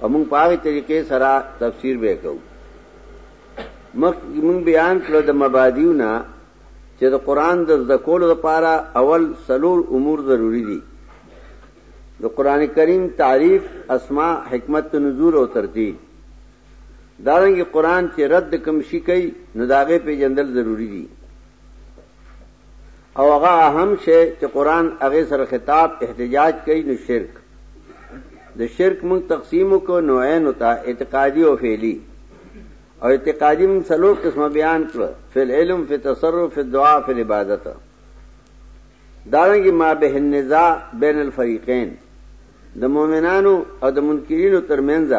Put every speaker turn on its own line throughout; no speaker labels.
او موږ په هغې طریقې سره تفسیر به یې کوو. مخکې موږ بیان کړل د مبادیو نه چې د قرآن د زده کولو لپاره اول څلور امور ضروري دي. د قرآن کریم تعریف، اسما، حکمت نزول او ترتیب. دارنګه قرآن چې رد کوم شي کوي نو داغه پیجندل ضروری دي. او هغه اهم شی چې قران هغه سره خطاب احتجاج کوي نو شرک د شرک موږ تقسیم کو نو عین او تا اعتقادي او فعلی او اعتقادي موږ څلو قسمه بیان کړ فل علم فی تصرف فی دعا فی عبادت دارنګي ما به النزاع بین الفریقین د مؤمنانو او د منکرینو ترمنځ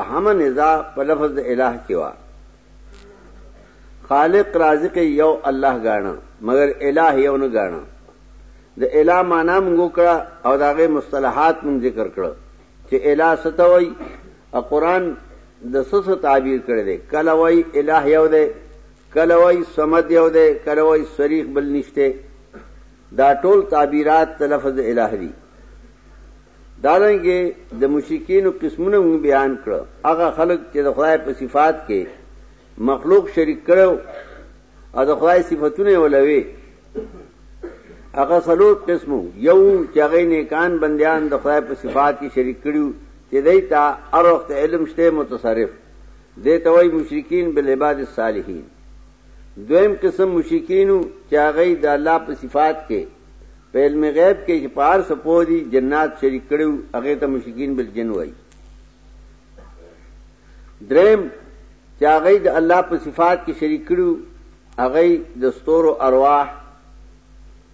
اهم نزاع په لفظ د الٰه کې و خالق رازق یو الله ګاڼه مګر الٰه یو نه ګاڼه د الٰه معنا موږ کړه او داغه مصطلحات موږ ذکر کړه چې الٰه ستوي او قران د سس تعبیر کړی دی کله وای الٰه یو دی کله وای صمد یو دی کله وای صریخ بل نشته دا ټول تعبیرات تلفظ الٰه دی دارنګه د مشرکینو قسمونه مونږ بیان کړه هغه خلک چې د خدای په صفات کې مخلوق شریک کړو او د خدای صفاتونه ولوي هغه څلور قسمو یو چې هغه نیکان بندیان د خدای په صفات کې شریک کړو چې دای ته هر وخت علم شته متصرف دې ته وای مشرکین بل عباد الصالحین دویم قسم مشرکین وو چې هغه یې د الله په صفات کې په علم غیب کې چې په هر څه پوه دي جنات شریک کړي وو هغه ته مشرکین بل جن وایي دریم چې هغه د الله په صفات کې شریک کړي هغه د ستورو ارواح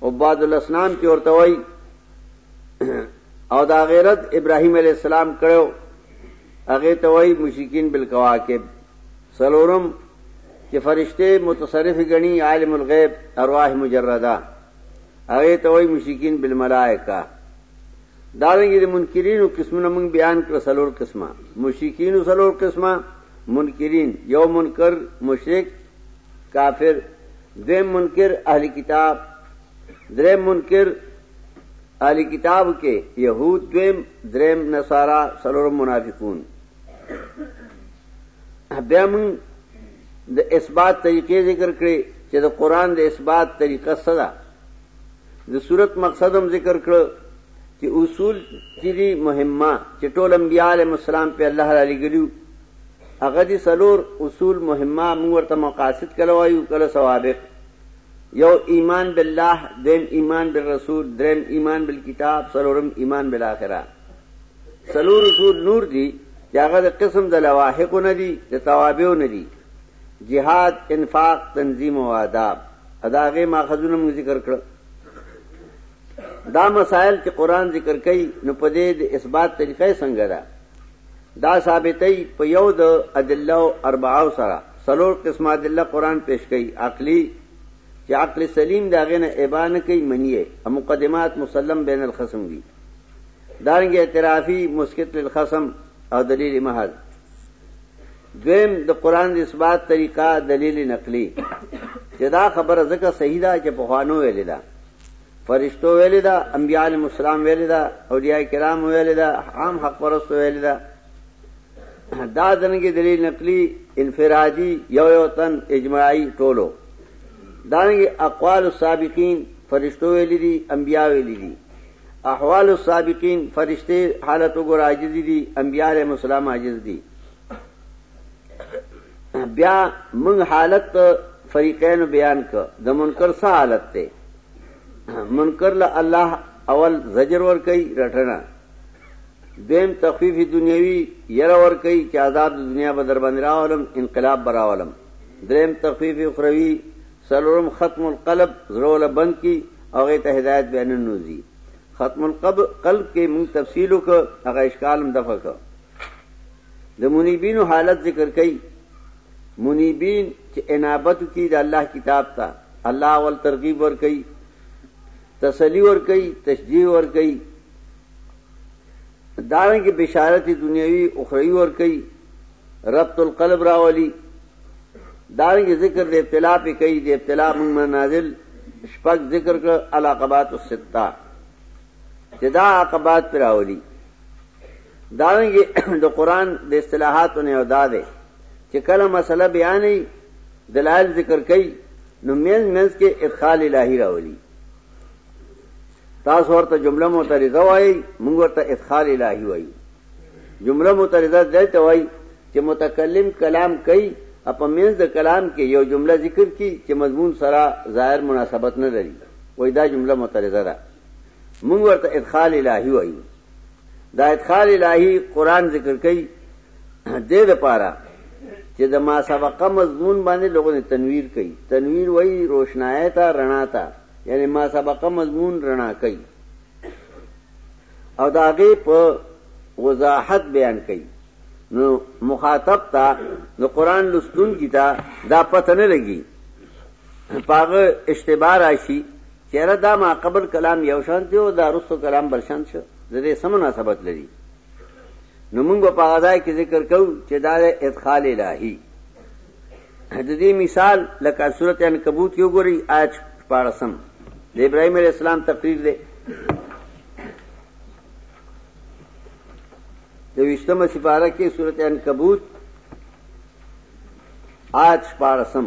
او بعد الاسنام کې ورته وایي او دا غیرت ابراهیم علی السلام کړو هغه ته وایي مشرکین بالکواکب څلورم، چې فرشتې متصرفې ګڼي عالم الغیب ارواح مجرده هغې ته وایي مشرکین بالملائکه دارنګې د منکرینو قسمونه موږ بیان کړه څلور قسمه مشرکینو څلور قسمه منکرین یو منکر مشرک کافر دویم منکر اهل کتاب دریم منکر اهل کتاب کې يهود دویم دریم نصارا سلورم منافقون بیا موږ د اثبات طریقې ذکر کړې چې د قران د اثبات طریقه څه ده د صورت مقصد هم ذکر کړ چې اصول چې دي مهمه چې ټول انبیاء علیهم السلام په الله را لګلیو هغه دي سلور اصول مهمه موږ ورته مقاصد کله وایو کله سوابق یو ایمان بالله دیم ایمان بالرسول دریم ایمان بالکتاب سلورم ایمان بالآخره څلور اصول نور دي چې هغه د قسم د لواحقو نه دي، د توابعو نه دي، جهاد، انفاق، تنظیم او آداب. د هغې ماخذونه موږ ذکر کړل. دا مسائل چې قرآن ذکر کوي نو په دې د اثبات طریقه څنګه ده دا ثابتې په یو د ادله او اربعو سره سلور قسم ادله قرآن پیش کوي عقلی چې عقل سلیم دا غنه ابانه کوي منیه مقدمات مسلم بین الخصم دي دارنګه اعترافی مسکت للخصم او دلیل محض دویم د قران د اثبات طریقه دلیل نقلی چې دا خبره ځکه صحیح ده چې په خوانو ویل ده فرشتو ویل ده انبیاء علیهم السلام ویل ده اولیاء کرام ویل ده عام حق پرست ویل ده دا دنګي دلیل نقلی انفرادی یو یو تن اجماعی ټولو دانګي اقوال السابقین فرشتو ویل دي انبیاء ویل دي احوال السابقین فرشتې حالت وګوره عاجزی دي انبیاء علیهم السلام عاجز دي بیا موږ حالت فریقین بیان ک د منکر څه حالت ته منکر له الله اول زجر ور کوي رټنه دیم تخفیف دنیوی ير ور کوي چې عذاب د دنیا به در باندې راولم انقلاب براولم دریم تخفیف اخروی څلورم ختم القلب زړه ولا بند کی او هغه ته هدایت بیان نه نوزی ختم القلب قلب کې موږ تفصیل وک هغه اشکال هم دفع ک د منیبینو حالت ذکر کړي منیبین چې انابت کی د الله کتاب ته الله ول ترغیب ور کوي تسلی ور کوي تشجیع ور کوي دارنګ بشارت دنیوي او اخروی ور کوي ربط القلب راولي دارنګ ذکر د ابتلا په کوي د ابتلا موږ منازل شپږ ذکر کړ علاقبات الستا چې دا عقبات پر راولي دارنګ د قران د اصطلاحاتو نه ادا ده چې کله مسله بیانې دلایل ذکر کوي نو مینز مینز کې ادخال الهی راولي تاسو ورته جمله معترضه وایي موږ ورته ادخال الهی وایي جمله مترزه دای ته وای چې متکلم کلام کوي او په منځ د کلام کې یو جمله ذکر کی چې مضمون سره ظاهر مناسبت نه لري وای دا جمله مترزه ده موږ ورته ادخال الهی وایو دا ادخال الهی قران ذکر کوي دې لپاره چې د ما سبقه مضمون باندې لوګو نه تنویر کوي تنویر وای روشنایتا رڼا تا یعنی ما سبقه مضمون رڼا کوي او د هغې په وضاحت بیان کوي نو مخاطب ته د قران لوستونکي ته دا پته نه لګي پاغه اشتباه راشي چیرې دا ما قبل کلام یو شان دی او دا رسو کلام بل شان شو د دې سم مناسبت لري نو موږ په غزا کې ذکر کوو چې دا ادخال الهي د دې مثال لکه سورت عنکبوت کې وګورئ آیت شپاړسم د ابراهیم علیه السلام تقریر دی د ویشتمه سپاره کې سورت عنکبوت آیت شپاړسم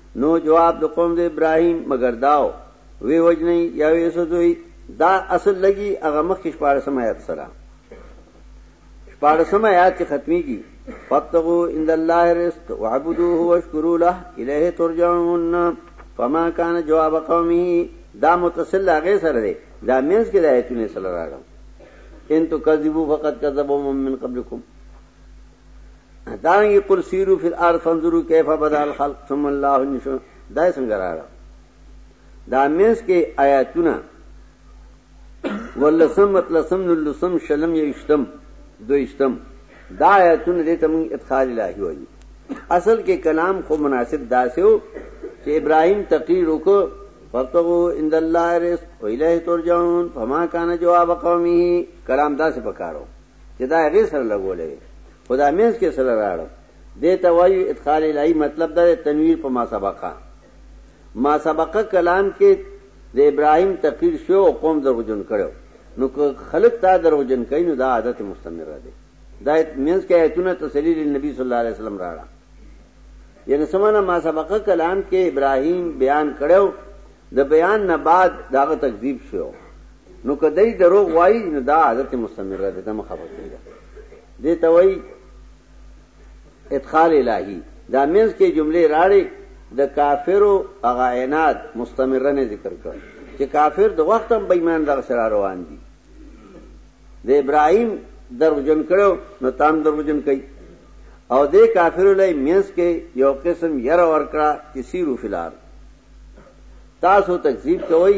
نو جواب د قوم د ابراهیم مګر داو وی وجنی یا وی سوزوی دا اصل لګي هغه مخ کې شپاره سم آیات سره شپاره سم آیات چې ختمي کی فتقو ان الله رزق وعبدوه واشکروا له الیه ترجعون فما کان جواب قومه دا متصل هغه سره دی دا مینس کې د آیتونه سره راغلم ان تو کذبوا فقط کذبوا من قبلکم دارنګ قل سیرو فی الارض فانظروا کیف بدا الخلق ثم الله نشو دای څنګه راړه دا مینس کې آیاتونه ولسم مطلسم لسم شلم یشتم دویشتم دا آیاتونه دې تم ادخال الهی وایي اصل کې کلام خو مناسب داسیو چې ابراهیم تقریر وکړ فتقو عند الله رزق و الیه ترجعون فما کان جواب قومه کلام داسې پکارو چې دا هغه سره لګولې وي خدا مینس کې سره راړو دې ته وایو ادخال الهی مطلب دا تنویر په ما سبقه ما سبقه کلام کې د ابراهیم تقریر شو او قوم دروغجن کړو نو خلق تا دروغجن کین نو دا عادت مستمر دی دا مینس کې ایتونه تسلیل نبی صلی الله علیه وسلم راړه یعنی سمانه ما سبقه کلام کې ابراهیم بیان کړو د بیان نه بعد داغه تکذیب شو نو که دای دروغ وایي نو دا عادت مستمره ده دمه خبر کیږي دې ته وایي ادخال الهی دا مینس کې جملې راړي د کافرو هغه عناد مستمره نه ذکر کړ چې کافر د وخت هم بېمان دغه سره روان دي د ابراهیم دروژن کړو نو تام دروژن کوي او د کافرو لای مینس کې یو قسم یره ورکړه چې سیرو فلار تاسو تکذیب کوئ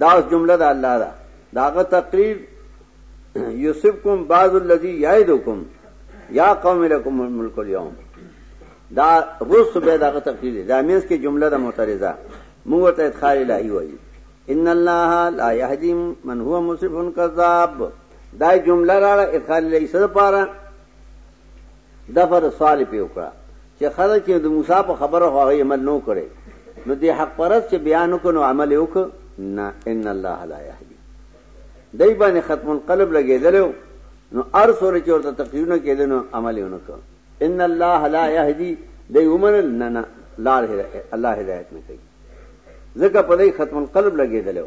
دا اوس جمله ده الله دا داغه تقریر یوسفکم بعض الذی یعدکم یا قوم لکم الملک اليوم دا روس به داغه تقریر دا مینس کې جمله ده معترضه مو ورته ادخال الهی وایي ان الله لا يهدي من هو مسرف كذاب دا جمله راړه ادخال الهی سره پاره دفعه د سوال پې وکړه چې خلک یې د موسی په خبره خو هغه عمل نو کړی نو دې حق پرست چې بیان وکړ نو عمل یې وکړ نه ان الله لا یهدی دای باندې ختم القلب لګېدلو نو ار سورې چې ورته تقریرونه کېدل نو عمل یې ونکړ ان الله لا یهدی دای ومنل نه نه لار الله هدایت نه کوي ځکه په دې ختم القلب لګېدلو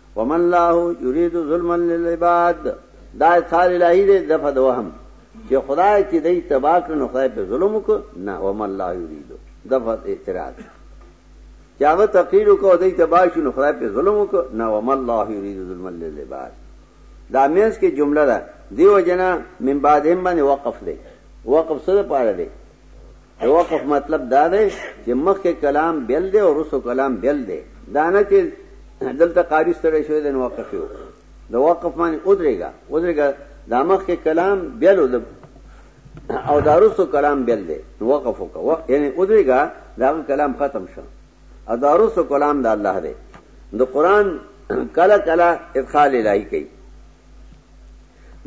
وما الله يريد ظلما للعباد دا ثار الهی دې دفع د وهم چې خدای کې دې تبا کړ نو خدای په ظلم کو نه وما الله يريد دفع اعتراض چې هغه تقریر کو دې تبا شو نو خدای په ظلم کو نه وما الله يريد ظلما للعباد دا مینس کې جمله ده دیو جنا من بعد هم باندې وقف دی وقف سره پاره دی توقف مطلب دا دی چې مخکې کلام بیل دی او وروسته کلام بیل دی دا نه چې دلته قاری ستړی شوی دی نو وقف یې وکړو د وقف باندې ودرېږه ودرېږه دا مخکې کلام بیل او دا وروسته کلام بیل دی نو وقف وکړو یعنی ودرېږه دا کلام ختم شو او دا وروسته کلام د الله دی د قران کله کله ادخال الهی کوي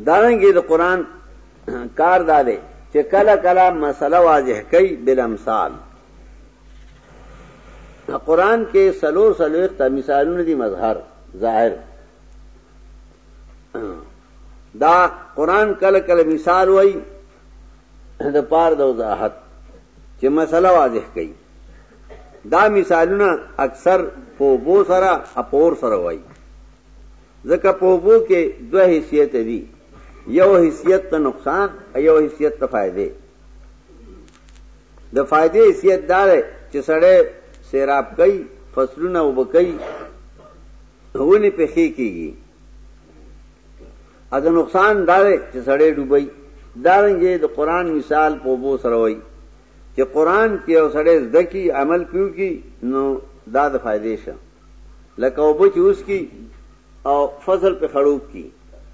دارنګه د قران کار دا دی چې کله کله مسله واضح کوي بل امثال قران کې سلور سلور ته مثالونه دي مظهر ظاهر دا قران کله کله مثال وای د پار د وضاحت چې مسله واضح کوي دا مثالونه اکثر په بو سره اپور سره وای ځکه په اوبو کې دوه حیثیت دي یو حیثیت ته نقصان او یو حیثیت ته فائدې د فائدې حیثیت دا دی چې سړی سیراب کوي فصلونه وبکي ونی په خې کېږي اته نقصان دا دی چې سړی ډوبي دارنګه د قران مثال په بو سره وای چې قران کې او سړی زدکی عمل پیو کی نو دا د فائدې شه لکه اوبه چې اوس کی او فصل په خړوب کی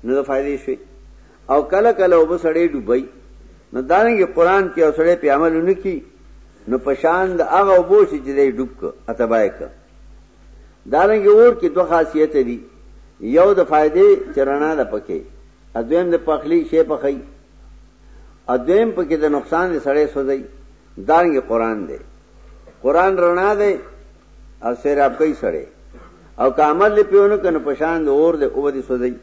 نو د فائدې شوي او کله کله اوبه سړې ډوبای نو دانګ قرآن کې او سړې په عمل نه کی نو پشان د هغه اوبو چې دې ډوب ک اتبای ک دانګ اور کې دوه خاصیت دي یو د فائدې چرنا د پکې اذیم د پخلی شی پخی اذیم پکې د نقصان سړې سوځي دانګ قرآن دی قرآن رڼا دی او سیراب کوي سړی او که عمل لې پیونه کنه پشان د اور د او دي سوځي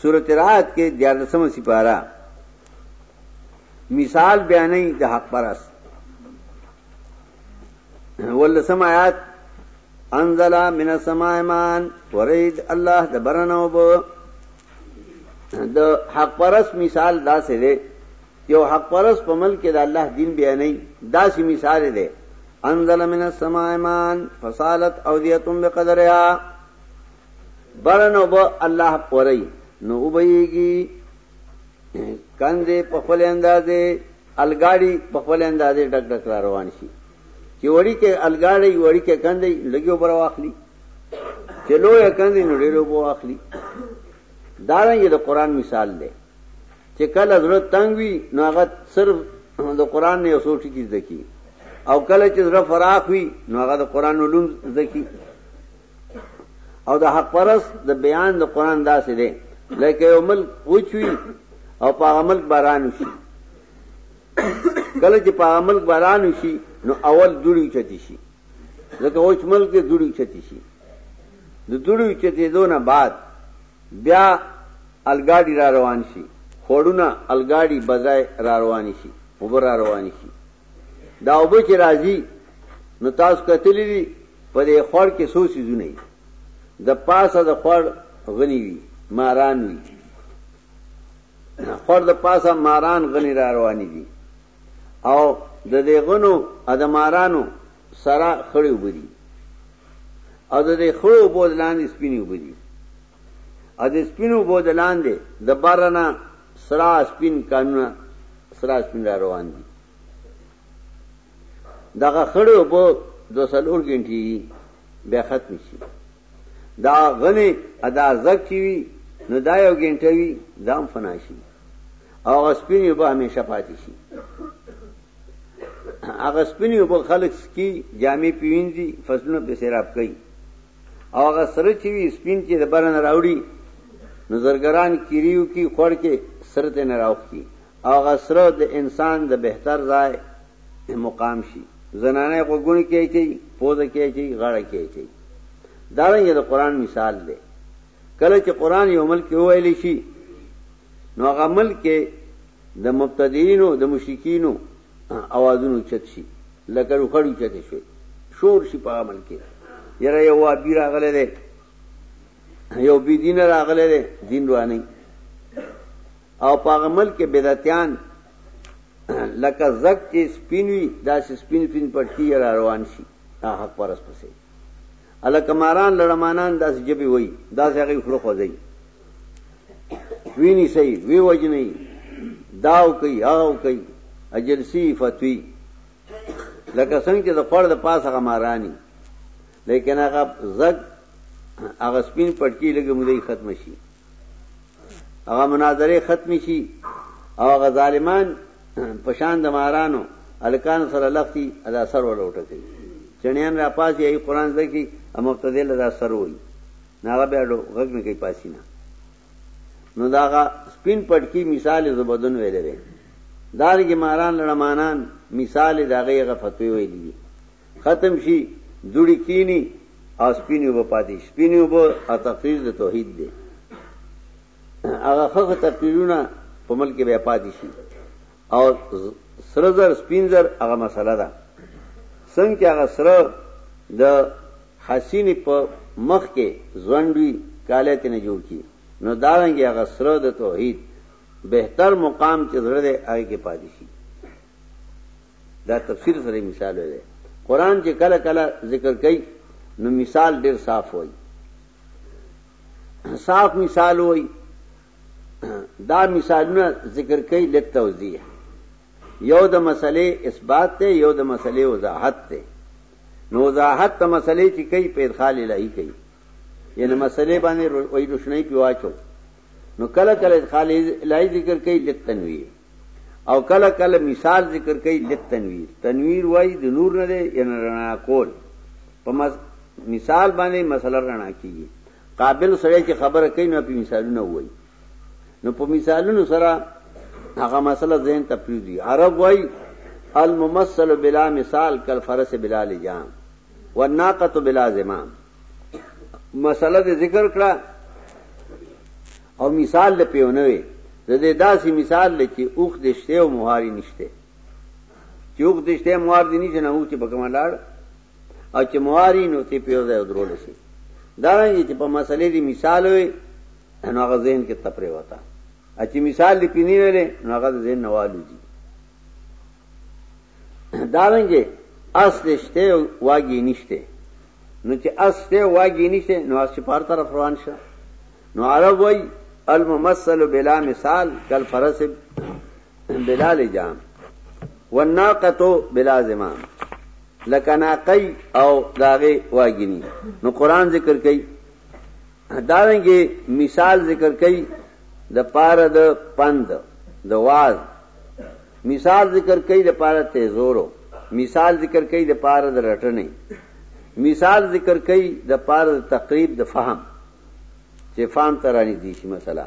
سورته رات کې د لسم سپارا مثال بیانې د حق پرس ولسم آیات انزل من السماء مان ورید الله د برنو بو د حق پرس مثال دا سره یو حق پرس په ملک کې د الله دین بیانوي داسې مثال دی انزل من السماء ماء فصالت اوديه بقدرها برنو به الله پوري نو وبيږي کندې په خپل اندازې الګاډي په خپل اندازې ډک ډک را روان شي چې وړي کې الګاډي وړي کې کندې لګيو پر واخلي چې لوی کندې نو ډېرو بو واخلي دا رنګه د قران مثال دی چې کله زړه تنگ وي نو هغه صرف د قران نه یو څو ټکي زده کی او کله چې زړه فراخ وي نو هغه د قران علوم زده کی او د حق پرس د بیان د قران داسې دی لکه یو ملک وچوي او په هغه ملک باران وشي کله چې په هغه ملک باران وشي نو اول دوړي چتی شي ځکه وچ ملک دوړي چتی شي د دوړي چتی دونه بعد بیا الګاډي را روان شي، خوړونه الګاډي بځای را روانې شي، اوبه را روانې شي. دا اوبه چې راځي نو تاسو کتلي دي په دې خوړ کې څو څیزونه وي. د پاسه د خوړ غني وي، ماران وي. خوړ د پاسه ماران غني را روانې دي او د دې غنو د مارانو سره خړې اوبه دي او د دې خړو اوبو د لاندې سپینې اوبه دي او د سپینو اوبو د لاندې د بره نه سره سپین کانونه سره سپین را روان دي دغه خړې اوبه د څلور ګنټې دي بیا ختم شي دا غنې ادا زک کی وي نو دا یو ګنټه وي دا هم فنا شي او سپینې اوبه همیشه پاتې شي هغه سپینې اوبه خلک سکي جامې پیوینځي فصلونه پې سیراب کوي او هغه سره چې وي سپین چې د بره نه راوړي نو زرګران کیریو کی خور کې سره ته نه راوخي او هغه سره د انسان د بهتر ځای مقام شي زنانه غوګونی کې چي پوزه کې چي غاړه کې چي دا رنګ د قران مثال دی کله چې قران یو ملک ویل شي نو هغه ملک کې د مبتدعینو، د مشرکینو اوازونه اوچت شي، لکه لوخړې اوچتې شوې، شور شي په هغه عمل کې، یاره یو وابي راغلی دی، یو بې دینه راغلی دی، دین رواني او په هغه عمل کې بدعتیان لکه زک چې سپین وي داسې سپین سپین پټکی را روان شي حق پرس پسې الکه ماران لړمانان داسې جبې وایي داسې هغې خوله خوځوي ویني سي وی وجنی داو کوي هاو کوي اجنسی فتوی لکه څنګه چې د خور د پاسه غمارانی لیکن هغه زګ هغه سپین پټکی لګي مودې ختم شي هغه مناظره ختم شي او هغه ظالمان پشان د مارانو الکان سره لختی ادا سر ولوټه کوي چنیان را پاسي ای قران زکی امقتدل ادا سر وایي نه هغه بیا ډو غږ نه کوي پاسي نه نو دا هغه سپین پټکی مثال زبدن ویلې وي دارنګه ماران لړمانان مثال دا غي غفتوي ویلې دي ختم شي دوړي کینی او سپینی وب پاتې سپینی وب او تقریر د توحید دی هغه خغه تقریرونه په ملک به پاتې شي او سرزر سپینزر هغه مسله ده څنګه هغه سره د حسینی په مخ کی ځونډ وی کالی تی نه جوړ کی نو دارنګی هغه سره د توحید بهتر مقام چی زړه دی هغه کی پاتی شی دا تفسیر سره مثال ویلی قران چې کله کله ذکر کوي نو مثال ډیر صاف وای صاف مثال وای دا مثالونه ذکر کوي لک توضیح یو د مسلې اثبات ته یو د مسلې وضاحت ته نو وضاحت ته مسلې چې کوي په ادخال الهي کوي یعنی مسلې باندې وای روشنۍ پیواچو نو کله کله ادخال الهي ذکر کوي لتنویر او کله کله مثال ذکر کوي لتنویر تنویر وای د نور نه دی یعنی رڼا کول په مثال باندې مسله رڼا کیږي قابل سره چې خبره کوي نو په مثالونه وایي نو په مثالونو سره هغه مسله ذهن ته پریږدي عرب وای الممثل بلا مثال کل فرس بلا لجام والناقه بلا زمام مسله دې ذکر کړه او مثال له پیونه وي د دې داسې مثال لکه اوخ دشته او مهاري نشته چې اوخ دشته مهار دي نشته نه اوخ چې بګم لاړ او چې مهاري نو ته پیوځه درول شي دا رنګ چې په مسلې دې مثال وي نو هغه ذهن کې تپرې وتا اچي مثال دی پینی ویلې نو هغه ذهن نوالو دي دارنګه اصل شته واګي نشته نو چې اصل شته واګي نشته نو اصل په هر طرف روان شه نو عرب وای الممثل بلا مثال کل فرس بلا لجام والناقه بلا زمام لکه ناقی او داغه واګینی نو قران ذکر کوي دارنګه مثال ذکر کوي د پاره د پند د واز مثال ذکر کوي د پاره تیزورو مثال ذکر کوي د پاره د رټنې مثال ذکر کوي د پاره د تقریب د فهم چې فهم ترانی دي شي مثلا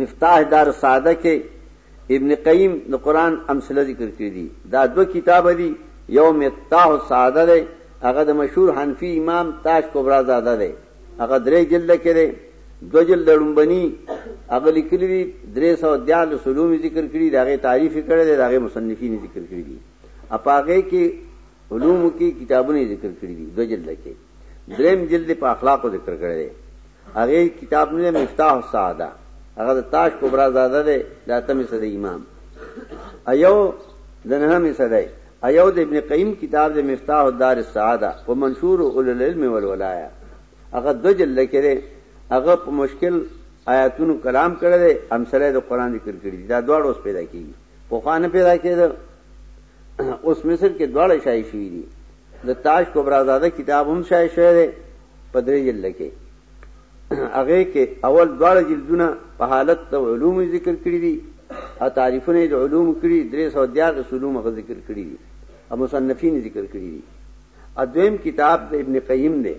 مفتاح دار السعاده کې ابن قیم د قران امثله ذکر کړی دي دا دوه کتاب دي یو مفتاح السعاده دی هغه د مشهور حنفي امام تاج کبرا زاده دی هغه درې جلد کې دی دو جلد لړمبني هغه لیکلي دي 314 سلوم ذکر کړی دا غي تعریف کړی دی دا غي مصنفین ذکر کړی دي اپاغه کې علوم کې کتابونه ذکر کړی دي دو جلد کې دریم جلد په اخلاقو ذکر کړی دی هغه کتاب نوم دی مفتاح السعاده هغه د تاج کبرا زاده دی د اتمې صدې امام ایو د نهمې صدې ایو د ابن قیم کتاب د مفتاح الدار السعاده په منشور اول العلم والولایا هغه د جلد کې دی هغه په مشکل آیاتونو کلام کړی دی امثله د قران ذکر کړی دی دا دواړه اوس پیدا کیږي په خوانه پیدا کېده اوس مصر کې دواړه شای شوې دي د تاج کبرازاده کتاب هم شای شوی دی په درې جلد کې هغه کې اول دواړه جلدونه په حالت د علوم ذکر کړی دي او تعریفونه د علوم کړی درې سو دیار علوم غو ذکر کړی دي او مصنفین ذکر کړی دي ادویم کتاب د ابن قیم دی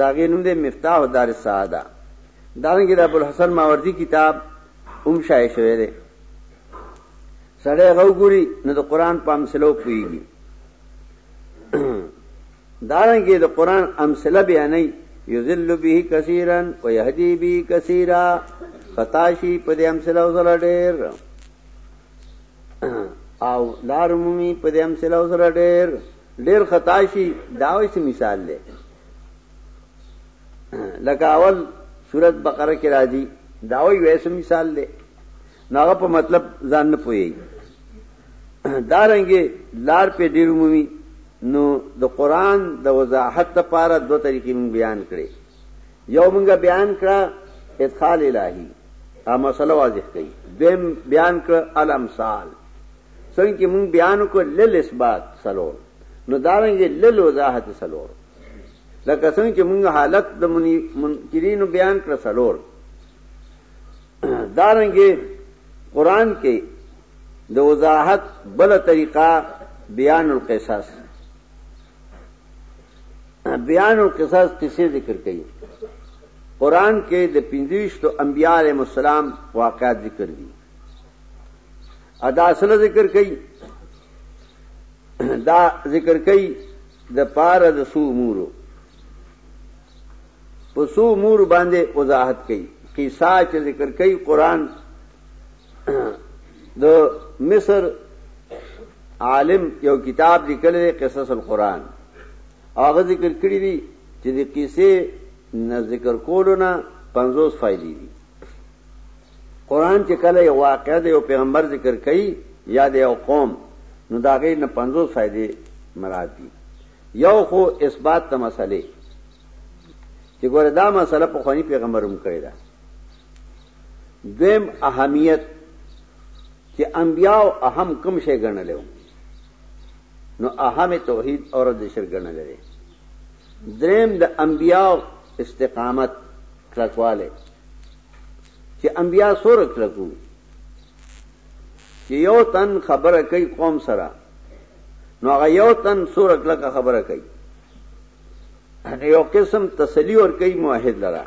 دا غي نوم دی مفتاح دار السعاده دا رنګ د ابو الحسن ماوردی کتاب هم شای شوی دی سړی هغه وګوري نو د قران په امثلو پويږي دارنګه د قران امثله بیانې یذل به کثیرا و یهدی به کثیرا فتاشی په دې امثله سره ډېر او لار مومي په دې امثله سره ډېر ډېر فتاشی داوي څه مثال دی لکه اول سورۃ بقره کې راځي داوي ویسه مثال دی نو هغه په مطلب ځان نه پوهېږي دارنګې لار پې ډېر عمومي نو د قرآن د وضاحت لپاره دوه طریقې مونږ بیان کړې یو مونږ بیان کړه ادخال الهی ا مسله واضح کړي دویم بیان کړه الامثال څنګه چې مونږ بیان کو لل اثبات سلور نو دارنګې لل وضاحت سلور لکه څنګه چې مونږ حالت د منکرینو بیان کړه سلور دارنګه قرآن کې د وضاحت بل طریقه بیان القصص بیان القصص قصې ذکر کوي قرآن کې د پنځويشتو انبیاء علیهم السلام واقعات ذکر دي ادا اصل ذکر کوي دا ذکر کوي د پاره د سو امورو په څو امورو باندې وضاحت کوي قصه چې ذکر کوي قران د مصر عالم یو کتاب لیکل دی قصص القرآن هغه ذکر کړی دی چې د قصې نه ذکر کولو نه 50 فائدې دي قرآن چې کله یو واقعه دی او پیغمبر ذکر کوي یا د یو قوم نو دا غي نه 50 فائدې مراد دي یو خو اثبات ته مسئله چې ګوره دا مسله په خواني پیغمبر هم کړی ده دویم اهمیت چې انبیاء اهم کوم شی ګڼل نو اهم توحید او رد شرک ګڼل لري دریم د انبیاء استقامت کلکواله چې انبیاء سور کلکو چې یو تن خبره کوي قوم سره نو هغه یو تن سور کلکه خبره کوي یو قسم تسلی اور کئی معاہد لرا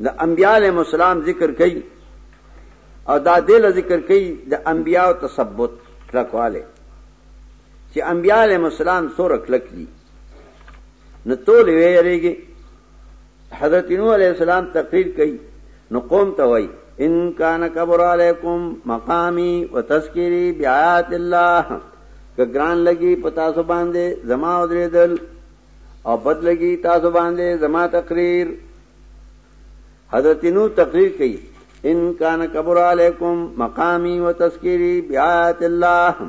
دا انبیاء علیہ السلام ذکر کئی او دا دل ذکر کئی دا انبیاء و تثبت کلکوالے چی انبیاء علیہ السلام سور کلک دی نو تول ویریږي حضرت نوح علیہ السلام تقریر کئی نو قوم ته وای ان کان کبر علیکم مقامی وتذکری بیات الله که ګران لګي په تاسو باندې زما ودریدل او بد لګي تاسو باندې زما تقریر حضرت نو تقریر کړي ان کان کبر علیکم مقامی وتذکری بیات الله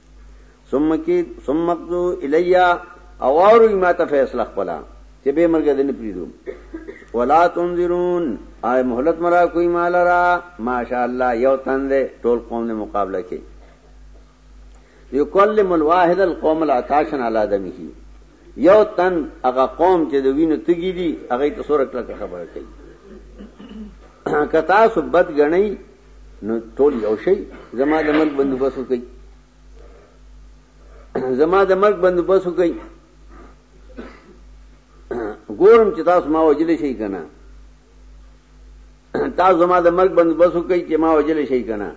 ثم کی ثم مقذو الیا او اورو ما ته فیصله خپلا چې به مرګ دین پریدو ولا تنذرون آی مهلت مرا کوئی مال را ماشاء الله یو تند ټول قوم نه مقابله کې یکلم الواحد القوم العطاشن علی دمه یو تن هغه قوم چې د وینو تګی دي هغه ته سورک لکه خبره کوي کتا سبت غنی نو ټول یو شي زما د مرګ بندوبست وکړي زما د مرګ بندوبست وکړي ګورم چې تاسو ما وجل شي کنه تاسو زما د مرګ بندوبست وکړي چې ما وجل شي کنه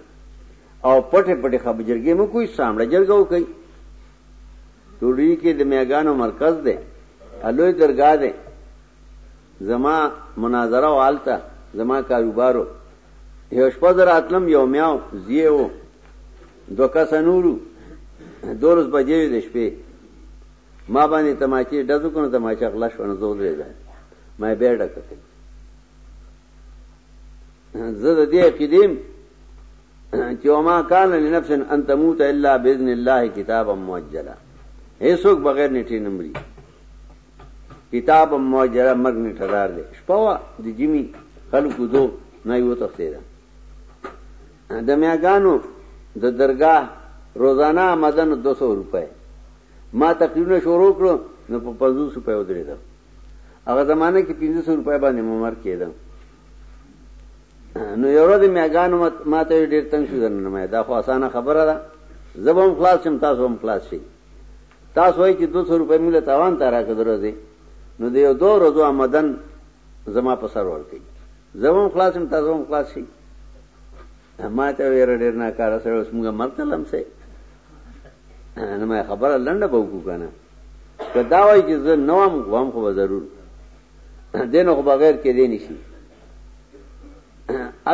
او پټه پټه خبر جرګې مو کوئی سامړه جرګه وکړي ټولې کې د میګانو مرکز دی الوی درگاه دی زما مناظره و هلته زما کاروبار و یو شپه زه راتلم یو میاو زیه و دوه کسه نورو دولس بجې وې د شپې ما باندې تماچې ډزو کړو تماچه غلا شو نه زور لري ما به ډکه کړ زه د دې قدیم چې ما کان لنفس ان تموت الا باذن الله کتابا مؤجلا هیڅوک بغیر نیټه نمبرې کتاب موجره مرګ نه ټدار دی شپه وه د جمی خلکو دو نه یو تختیده د میاګانو د درگاه روزانه آمدن 200 روپے ما تقریرونه شروع کړو نو په 500 روپے ودرېدم هغه زمانه کې 500 روپے باندې ممر کېدم نو یو ورځ میاګانو ما ته ډېر تنگ شو درنه ما دا خو اسانه خبره ده زبم خلاص شم تاسو هم خلاص شئ تاسو وایي چې 200 روپۍ موږ له تاوان ته راکړه دروځي نو د یو دوه ورځو آمدن زما په سر ورکړي زه هم خلاص یم تاسو هم خلاص شئ ما ته ویره ډېر نه کار سره اوس موږ مرګ ته لمسه نو ما خبره لنډه به وکړو کنه که دا وایي چې زه نو هم غوام خو به ضرور دین خو بغیر کې دی نشي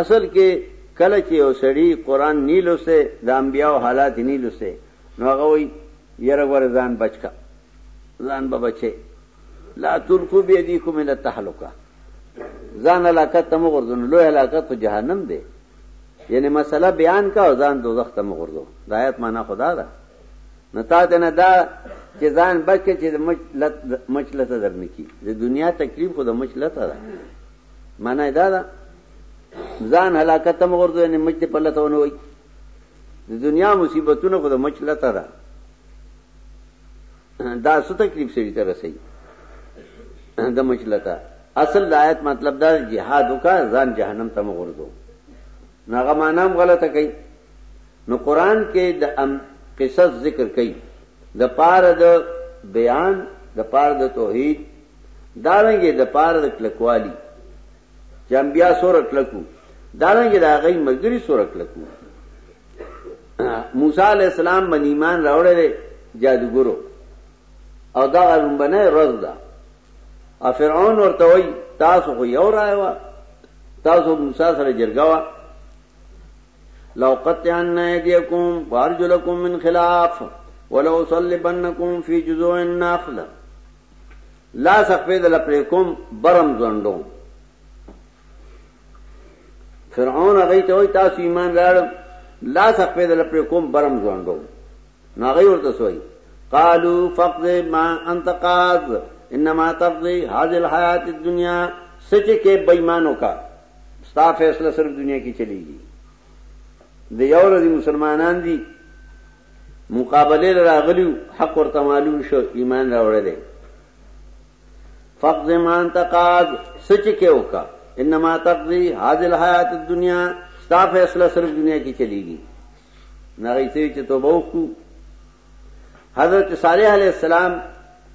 اصل کې کله چې یو سړی قران نه لوسه د انبیانو حالات نه لوسه نو هغه وایي یره ګوره ځان بچ کا ځان به بچې لا تلقو بیدیکم الی التهلکه ځان هلاکت ته مغرضون لوی هلاکت خو جهنم دی یعنی مسله بیان کا او ځان دوزخ ته مغرضو د آیت معنا خدا ده نو تا ته نه دا چې ځان بچ کې چې مچ لته درنه کی د دنیا تکلیف خو د مچ لته ده معنا دا ده ځان هلاکت ته مغرضو یعنی مچ په لته ونه وای د دنیا مصیبتونه خو د مچ لته ده دا څه تکلیف سړي ته رسي د مچ لته اصل د آیت مطلب دا جهاد وکا ځان جهنم ته مغرضو ناغه مانام غلطه کوي نو قران کې د ام قصص ذکر کوي د پار د بیان د پار د توحید دارنګه د پار د کلکوالی چې انبیا سور کلکو دارنګ دا غي مرګري سور کلکو موسی علی السلام باندې ایمان راوړل جادوګرو او دا غرمبنه رز ده او فرعون ورته وای تاسو خو یو رايوا تاسو موسی سره جرګوا لو قطعن ايديكم وارجلكم من خلاف ولو صلبنكم في جذوع النخل لاس خپې د لپړې کوم برم ځونډو فرعون هغه ته وای تاسو ایمان راړ لاس خپې د لپړې کوم برم ځونډو نو هغه ورته سوی قالو فقد ما انت قاض انما تقضي هذه الحیات الدنیا سچ کې بېمانو کا ستا فیصله صرف دنیا کې چلیږي د یو ورځې مسلمانان دي مقابلې له راغلي وو، حق ورته معلوم شو، ایمان راوړلی. فقض ما انت قاض څه چې کې وکړه انما تقضي هذه الحیات الدنیا ستا فیصله صرف دنیا کې چلیږي نه غیته چې توبه وکړو حضرت صالح علیه السلام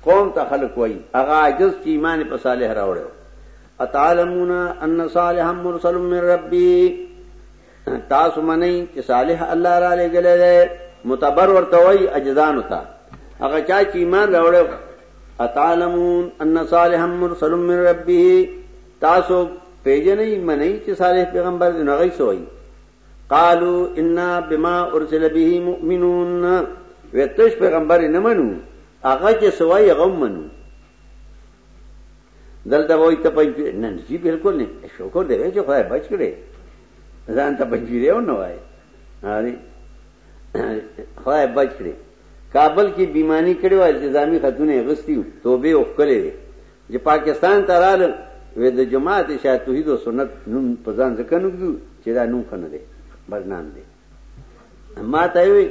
قوم ته خلق وای هغه عجز چې ایمان په صالح راوړو اتعلمون ان صالحا مرسل من ربی تاسو منئ چې صالح الله را لګلې ده متبر ورته وای اجزان وتا هغه چا چې ایمان راوړ اتعلمون ان صالحا مرسل من ربه تاسو پیجنې منئ چې صالح پیغمبر نه غي سوی قالو ان بما ارسل به مؤمنون وتش پیغمبر نه منو هغه چې سوی غو منو دلته وای ته پنځه نه نه جی بالکل نه شکر دی چې خدای بچ کړي ځان ته پنځه دی نه وای هاري خدای بچ کړي کابل کې بیمانی کړي وای التزامي خاتون غستی توبه وکړي چې پاکستان ته رااله وې د جماعت شاید توحید او سنت نوم په ځان ځکه نوږدو چې دا نوم خنه دی بدنام دی ما ته وی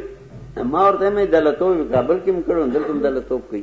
ما ورته مې دلتو کابل کې مکرو دلته دلتو کوي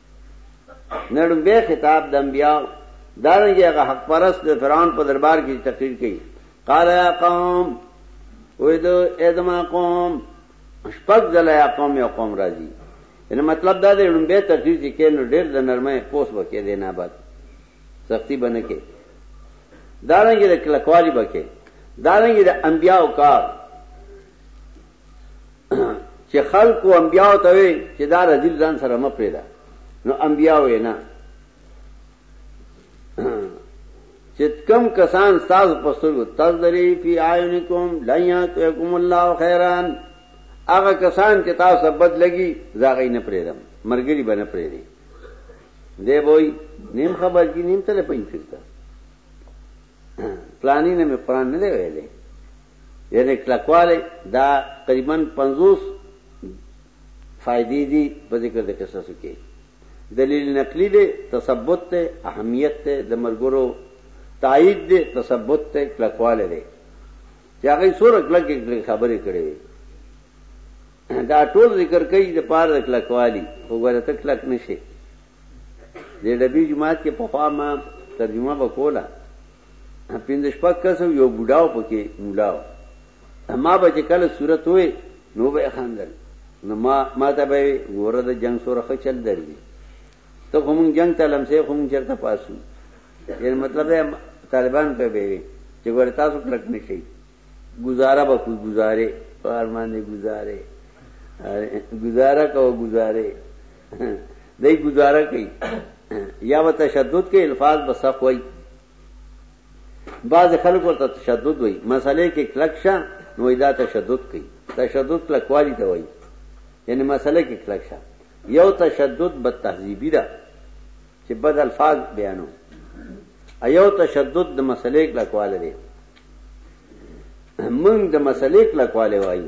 نړم به خطاب د انبیاء دارنګه هغه حق پرست د فرعون په دربار کې تقریر کړي قال یا قوم وې دو ادما قوم شپږ ځله یا قوم یا قوم راځي ان مطلب دا دی نړم به تقریر چې کینو ډېر د نرمه پوس وکې دی نه بعد سختی بنه کې دارنګه د کلکوالي بکې دارنګه د انبیاء او کار چې خلکو انبیاو ته وي چې دا رزیل ځان سره مه پرېږده نو انبیاو یې نه چې کم کسان ستاسو په سترګو تذری فی عینکم لن یاتکم الله خیران هغه کسان چې تاسو بد لګي زاغې نه پرېږدم مرګري به نه پرېږدي دی وای نیم خبر کی نیم تل پنځه پلانی نه مې قران نه دی ویلې یعنې کلکوالی دا قریباً پنځوس فایدې دي په ذکر د قصصو کې دلیل نقلی دی تثبت دی اهمیت دی د مرګورو تایید دی تثبت دی کلکواله دی چې هغه سور کلک کلک خبرې کړې وي دا ټول ذکر کوي د پار د کلکوالی خو ګوره ته کلک نشي د ډبی جماعت کې په خوا ما ترجمه وکولا پنځه شپږ کس وو، یو بوډا و پکې مولا و. ما به چې کله صورت ووی نو وبه یې خندل نو ما ماته به یې ګوره د جنګ سوره ښه چل درځي ته خو مونږ جنګ ته لمسې خو مونږ چېرته پاسو یعنې مطلب دی طالبان ته به وي چې ګوره تاسو کلک نه شئ ګزاره به کوو ګزارې په ارمان دی ګزارې ګزاره کوه ګزارې دای گزاره کوي یا و تشدد کې الفاظ بسخ وای بعض خلکو ته تشدد وای مسئله کې کلک شه نو دا تشدد کوي تشدد کلکوالی ته وای یعنی مسئله کې کلک شه یو تشدد بد تهذیبی ده چې بد الفاظ بیانو ایو تشدد د مسلې کلکواله دی موږ د مسلې کلکواله وایو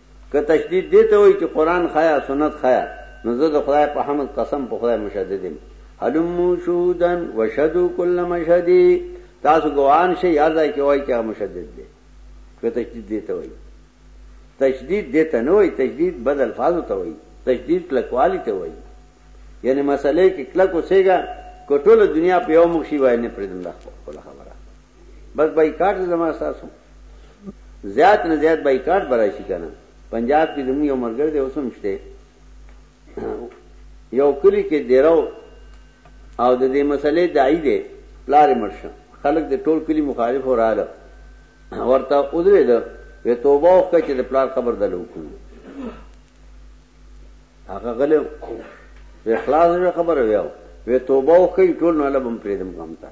که تشدید دې ته وایي چې قرآن ښایه سنت ښایه نو زه د خدای په حمد قسم په خدای مشدد یم هلمو شهودا وشهدو کل مشهدی تاسو ګوان شئ یا ځای کې وایي چې هغه مشدد دی که تشدید دې ته وایي تشدید دې ته نه وایي تشدید بد الفاظو ته وایي تشدید کلکوالی ته وایي یعنی مسئله کې کلک اوسېږه که ټوله دنیا په یو مخ شي وای نه پرېږدم دا خپله خبره بس بایکاټ زما تاسو زیات نه زیات بایکاټ برا شي کنه پنجاب کې زموږ یو مرګر دی اوسم شته یو کلی کې دیرو او د دې مسلې دای دی پلار مرشه خلک د ټول کلی مخالف وراله ورته ودرې ده وی توبه وکړه چې د پلار خبر دلو وکړو هغه غلې وی خلاص خبره ویاو وی توبه وکړي ټول نه لبم پریدم کوم ته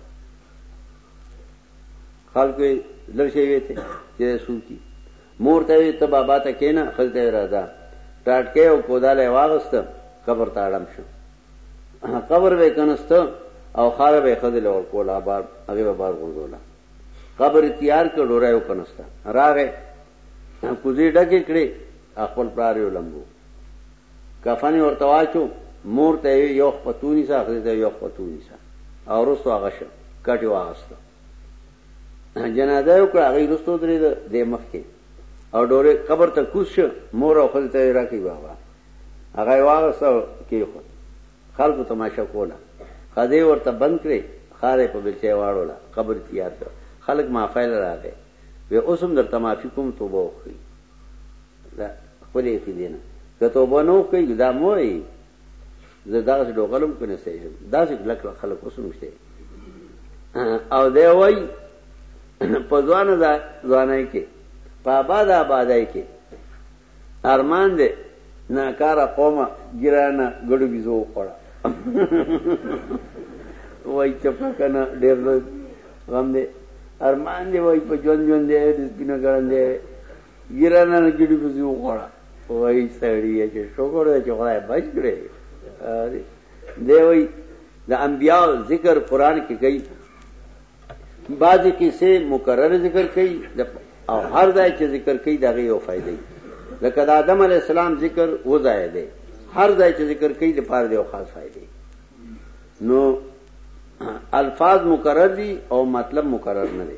خلکو لر شي وي ته چې سوکي مور ته وي ته بابا ته کېنه خزته راځه ټاټکې او کوداله واغست قبر ته اړم شو قبر به کنست او خار به خزل اور کولا بار هغه به بار ورزولا قبر تیار کړ ډوره یو کنست راغې کوزي ډکه کړې خپل پلار یو لمبو کفن یې ورته واچو، مور ته یې وې یو خپه تو نیسه، ښځې ته یې وې یو خپه تو نیسه او وروسته هغه شه کټ یې واغسته، جنازه یې وکړه، هغوی وروسته ودرېده، دی مخکې او ډولۍ قبر ته کوز شه، مور او ښځې ته یې وې راکړئ بابا، هغه یې واغسته او کېښود، خلکو تماشه کوله، خزې یې ورته بند کړې، خاره یې په بېلچه یې واړوله، قبر یې تیار کړ، خلک معافۍ له راغې، وې اوس هم درته معافي کوم توبه وکړئ. دا خپلې عقیدې نه که توبه نه وکړي دا مو وایي زه دغسې ډوغلم که نه سړی شم داسې کلک کلک خلک اوس هم شته او دی وایي په ځوانه ځوانۍ کې په آباده آبادۍ کې ارمان دی ناکاره قومه ګرانه ګډو بیزو وخوړه وای چپه کنه ډېر غم دی ارمان دی وای په ژوند ژوند دی د سپینو ګړندې ګیرانه نه جوړي بزي وخوړه وای سړی چې شکر دې چې خدای بچ کړې دی وای د انبیاء ذکر قران کې کوي بعضی کیسه مکرر ذکر کوي او هر ځای چې ذکر کوي دا غي یو فائدې لکه د آدم علی السلام ذکر و ځای دی هر ځای چې ذکر کوي د پاره دی او خاص فائدې نو الفاظ مکرر دي او مطلب مکرر نه دي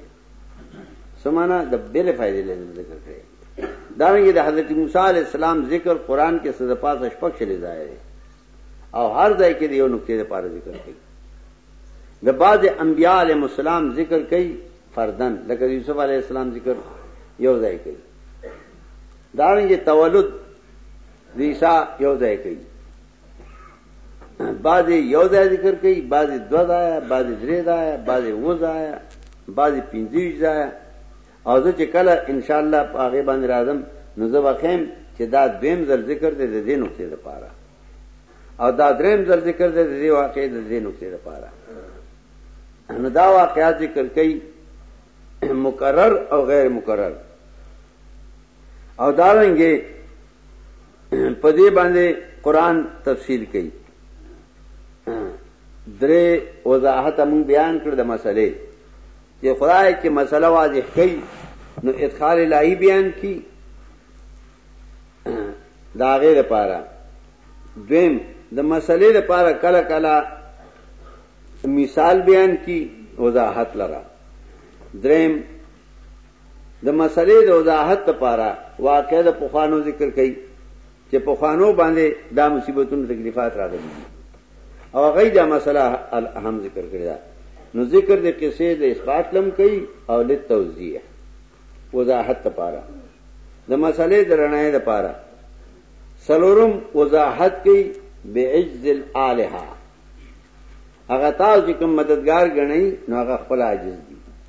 سمانا د بل فائدې لري ذکر کړي دا رنګه د حضرت موسی علی السلام ذکر قران کې څه د پاسه شپږ شلې ځای او هر ځای کې یو نقطې لپاره ذکر کړي د بعض انبیاء علی السلام ذکر کړي فردن لکه یوسف علی السلام ذکر یو ځای کړي دا رنګه تولد د عیسی یو ځای کړي بعضې یو ځای ذکر کوي بعضې دوه ځایه بعضې درې ځایه بعضې اووه ځایه بعضې پنځه ویشت ځایه او زه چې کله انشاءالله په هغې باندې راځم نو زه به ښیم چې دا دویم ځل ذکر دی د دې نقطې لپاره او دا دریم ځل ذکر دی د دې واقعې د دې نقطې لپاره نو دا واقعات ذکر کوي مکرر او غیر مکرر او دارنګه په دې باندې قران تفصیل کوي درې وضاحت موږ بیان کړ د مسلې چې خدای کې مسله واضح کړي نو ادخال الہی بیان کی دا غیر لپاره دویم د مسلې لپاره کله کله مثال بیان کی وضاحت لرا دریم د مسئلې د وضاحت لپاره واقعه د پخوانو ذکر کوي چې پخوانو باندې دا مصیبتونه تکلیفات راغلي دي او هغه دا مسله هم ذکر کړی دا نو ذکر د قصې د اثبات لم کوي او د توضیح وضاحت لپاره د مسئلې د رڼای لپاره سلورم وضاحت کوي بعجز الالها هغه تاسو چې کوم مددگار غنئ نو هغه خپل عاجز دي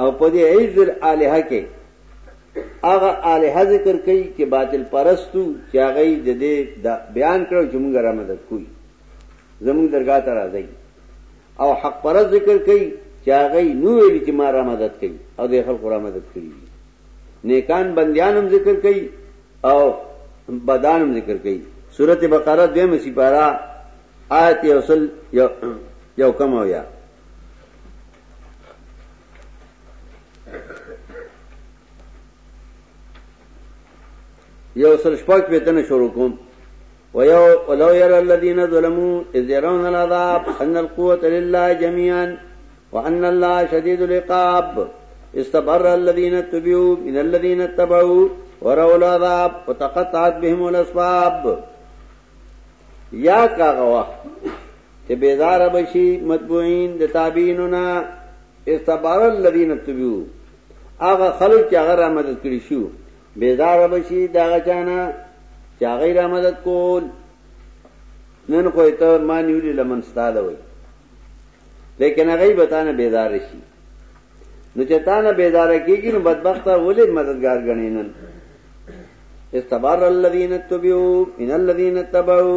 او په دې عز الالهه کې هغه الهه ذکر کوي چې باطل پرستو چې هغه د دې بیان کړو چې موږ را مدد کوی زموږ درگاه ته راځي او حق پرست ذکر کوي چې هغه نو ویل چې ما را مدد کوي او د خلکو را مدد کوي نیکان بندیانم ذکر کوي او بدانم ذکر کوي سورته بقره دیمه سپارا آیت یوصل یو کم او یا یو سل شپاک پیتن شروع کوم ويو ولو يرى الذين ظلموا إذ يرون العذاب أن القوة لله جميعا وأن الله شديد العقاب استبر الذين اتبعوا من الذين اتبعوا ورأوا العذاب وتقطعت بهم الأسباب یا کاغه چې بیدار بشي متبوعین د تابعینو نه استبار الذین تبعو هغه خلک چې هغه را مدد کړی شو بیدار بشي دا غچانا چې هغه را مدد کول نن خو ته ما نیولې لمن ستاله وي لیکن هغه به تانه بیدار شي نو چې تانه بیدار کیږي نو بدبخته ولې مددگار غنی نن استبار الذین تبعو ان الذین تبعو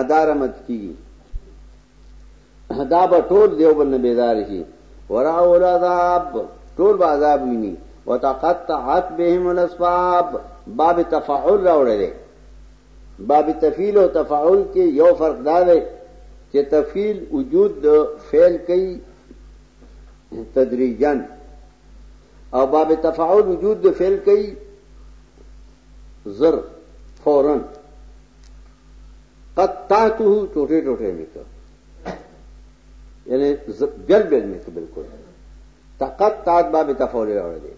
ادا رمت کیږي دا به ټول دیو بل نه بیزار شي ورا اول عذاب ټول به عذاب ویني وتقطعت بهم الاسباب باب تفاعل راوړل باب تفیل او تفاعل کې یو فرق دا دی چې تفیل وجود د فعل کوي تدریجا او باب تفاعل وجود د فعل کوي زر فورا قطعته ټوټه ټوټه مې کړ یعنی بیل بیل مې کړ بالکل تقطعت باب تفعول راوړل دي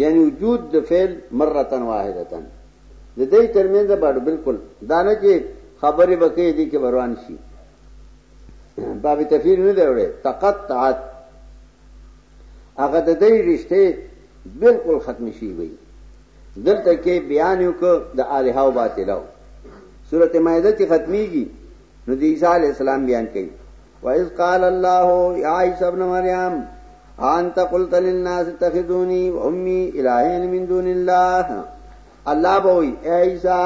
یعنی وجود د فعل مره واحده د دې ترمنځ باندې بالکل دانه کې خبرې بکې دي کې بروان شي باب تفعیل نه دی وړي تقطعت هغه د دې رشته بالکل ختم شي وي دلته کې بیان یو کو د الها او باطلو سورته مائده چې ختميږي نو د عیسی علی السلام بیان کوي وَإِذْ قَالَ اللَّهُ يَا عِيسَى ابْنَ مَرْيَمَ أَنْتَ قُلْتَ لِلنَّاسِ اتَّخِذُونِي وَأُمِّي إِلَٰهَيْنِ مِن دُونِ اللَّهِ الله به وي اے عیسی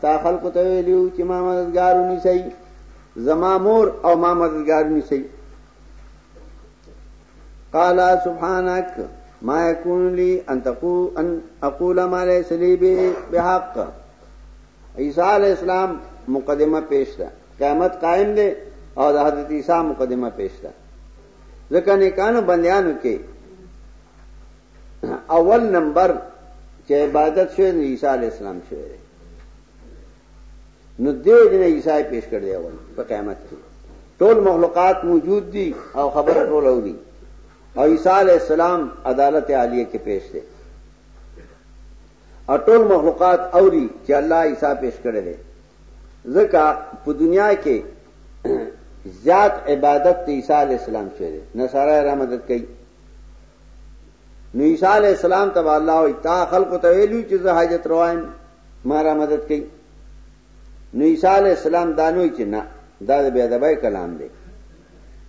تا خلق ته ویلو چې ما مددګارونی سي زما مور او ما مددګارونی سي قال سبحانك ما يكون لي ان تقول ان اقول ما ليس لي بحق عيسى عليه السلام مقدمه پیش ده قیامت قائم ده او د حضرت عیسی مقدمه پیش ده ځکه نه کانو بندیانو کې اول نمبر چې عبادت شوی عیسی علی السلام شوی نو دیو جن عیسی پیش کړ دی اول په قیامت کې ټول مخلوقات موجود دي او خبر ټول اوري او عیسی علی السلام عدالت عالیه کې پیش دی او ټول مخلوقات اوري چې الله عیسی پیش کړی دی ځکه په دنیا کې زیات عبادت ته عیسی علی السلام شوی دی نصارا را مدد کوي نو عیسی علی السلام تبع الله او تا خلق ته ویلو چې زه حاجت روایم ما را مدد کړي نو عیسی علی السلام دا نوې چې نه دا د بیا دبای کلام دی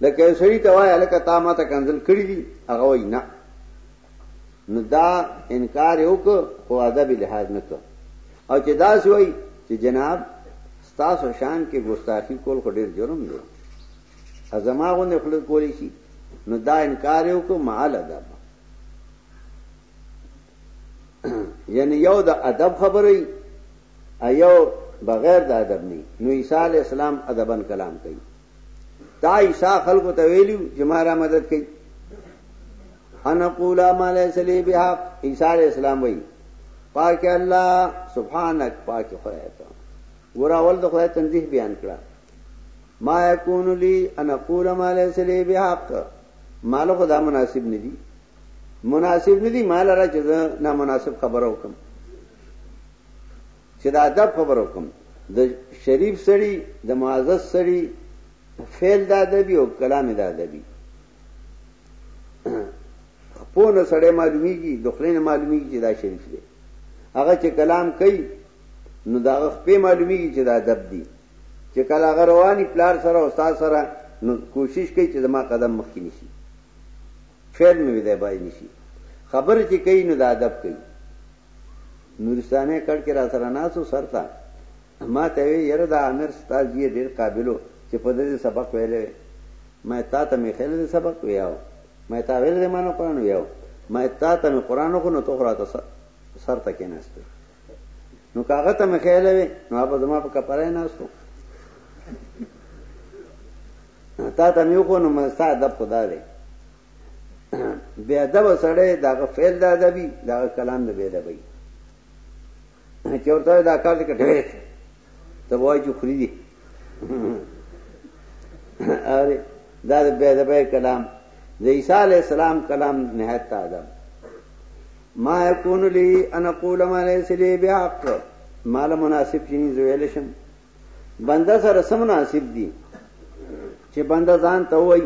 لکه یو سړی ته وایي لکه تا ما ته کنزل کړی دي هغه وایي نه نو دا انکار یو کو او ادب لحاظ نه کو او چې دا سوی چې جناب ستاسو شان کې ګستاخی کول خو ډیر جرم دی ازما غو نه خپل کولی شي نو دا انکار یو کو معال ادب یعنی یو د ادب خبرې ایو بغیر د ادب نه نو عیسی علی السلام ادبن کلام کوي تا عیسی خلکو ته ویلو چې ما را مدد کوي انا قولا ما ليس لي بحق عیسی علی السلام وایي پاک الله سبحانك پاک خدای ته ګور اول د خدای تنزیه بیان کړه ما یکون لی ان اقول ما ليس لي بحق مالو خدا مناسب ندی مناسب ندی مال را چې نه مناسب خبر وکم چې دا ادب خبر وکم د شریف سړی د معزز سړی فعل د ادبی او کلام د ادبی په نو سړی معلومیږي د خلین معلومیږي چې دا شریف دی هغه چې کلام کوي نو دا په معلومیږي چې دا ادب دی چې کله هغه رواني پلار سره استاد سره نو کوشش کوي چې زما قدم مخکې نشي خیر نو دی بای نشي خبر چې کوي نو د ادب کوي نورستانه کړ کې را سره ناسو سرتا ما ته وی یره دا امر استاد یې ډیر قابلو چې په دې سبق ویلې ما تا ته می خیر دې سبق ویاو ما تا ویل دې مانو قران ویاو ما تا ته می قران خو نو تو خرا ته سرتا کې نهسته نو کاغه ته می خیر وی نو هغه زما په کپره نهسته تا ته مې وکړو نو مې ستا ادب خدا دی بې ادبه سړی د هغه فعل د ادبي د هغه کلام د بې ادبۍ چې ورته دا کار دی که ډېر ته وایي چې خوري دي اره دا د بې ادبۍ کلام د عیسی علی السلام کلام نهایت ادب ما یکون لی ان اقول ما ليس لي بحق ما له مناسب شي زویل شم بنده سره سم مناسب دي چې بنده ځان ته وای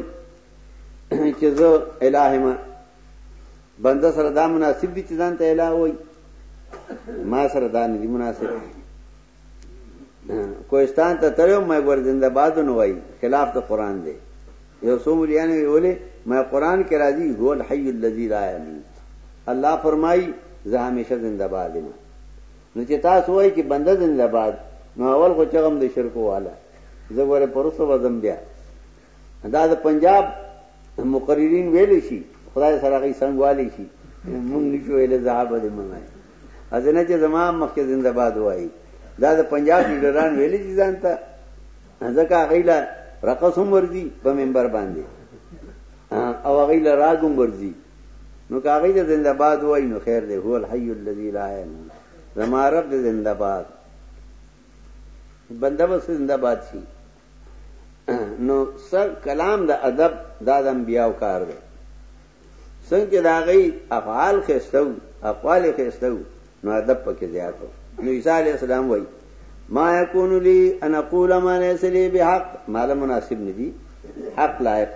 چې زه الٰه ما بنده سره دا مناسب دي چې ځان ته الٰه وای ما سره دا نه دي مناسب کوهستان ته تلو مې ګور زنده باد نو وای خلاف د قران دی یو څو مليانو ویولې مې قران کې راځي هو الحي الذي لا يموت الله فرمای زه همیشه زنده باد یم نو چې تاسو وای چې بنده زنده باد نو اول خو چغم د شرکو والا زه غوړې پروسه وزم بیا دا د پنجاب مقررین ویل شي خدای سره غي څنګه والی شي مونږ نشو ویل زهاب دې منای ازنه چې زما مخکې زنده باد وای دا د پنجاب لیډران ویل شي ځان ته ځکه غیلا رقص هم ورځي په منبر باندې او غیلا راګم ورځي نو که هغوی ته زنده باد ووایي نو خیر دی، هو الحی الذي لا یموت، زما رب دی زنده باد، بنده به زنده باد شي. نو سر کلام د ادب دا د انبیاو کار دی څنګه چې دا غي افعال خستو اقوال خستو نو ادب پکې زیات وو نو عیسی علی السلام وای ما یکون لی ان اقول ما ليس لی بحق مال مناسب ندی حق لایق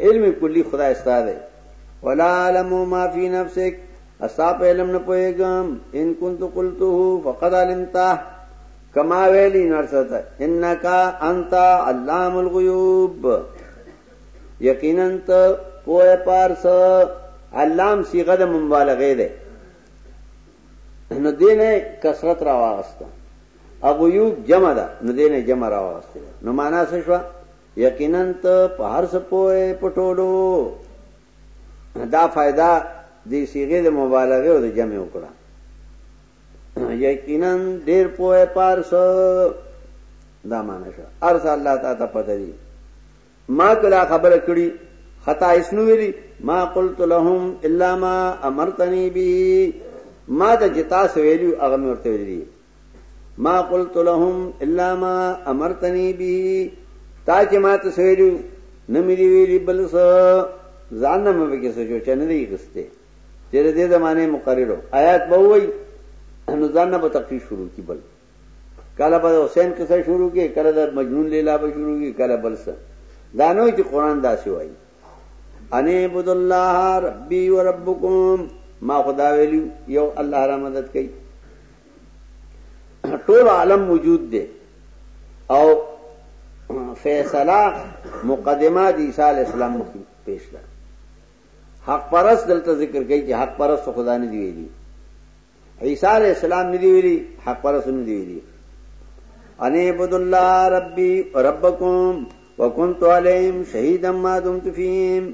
علم کلی خدای ستا دی ولا علم ما فی نفسک استا په علم نه پوهېږم ان كنت قلته فقد علمته کما ویلی نرسته انك انت علام الغیوب یقینا ته پوهه پارس علام صيغه د مبالغه ده نو دینه کثرت را واغسته ابو یوب جمع ده نو دینه جمع را واغسته نو معنا څه شو یقینا ته په هر څه پوهې په ټولو دا فائدہ د صيغه د مبالغه او د جمع وکړه یقینا ډیر پوهه پارس دا معنی شو ارس الله تعالی ته پته دی ما کلا خبره کړی خطا اسنو ویلی ما قلت لهم الا ما امرتنی به ما ته جتا سویلی اغه ورته ویلی ما قلت لهم الا ما امرتني به تا چې ما ته سویلو نه مې دی ویلي بل څه ځان نه مې پکې څه جوړ نه دی غسته تیر دې زمانه مقررو آیات به وای نو ځان نه به تقریر شروع کی بل کله به حسین کیسه شروع کی کله د مجنون لیلا به شروع کی کله بل څه دا نو چې قران داسې وای ان عبد الله ربي وربكم ما خدا ویلو یو الله را مدد کوي ټول عالم موجود دی او فیصله مقدمه د عیسی علی السلام مخکې پیش ده حق پرس دلته ذکر کوي چې حق پرس خدا نه دی ویلي عیسی علی السلام نه دی ویلي حق پرس نه دی ویلي انعبد الله ربي ربکم وکنت علیهم شهیدا ما دمت فیهم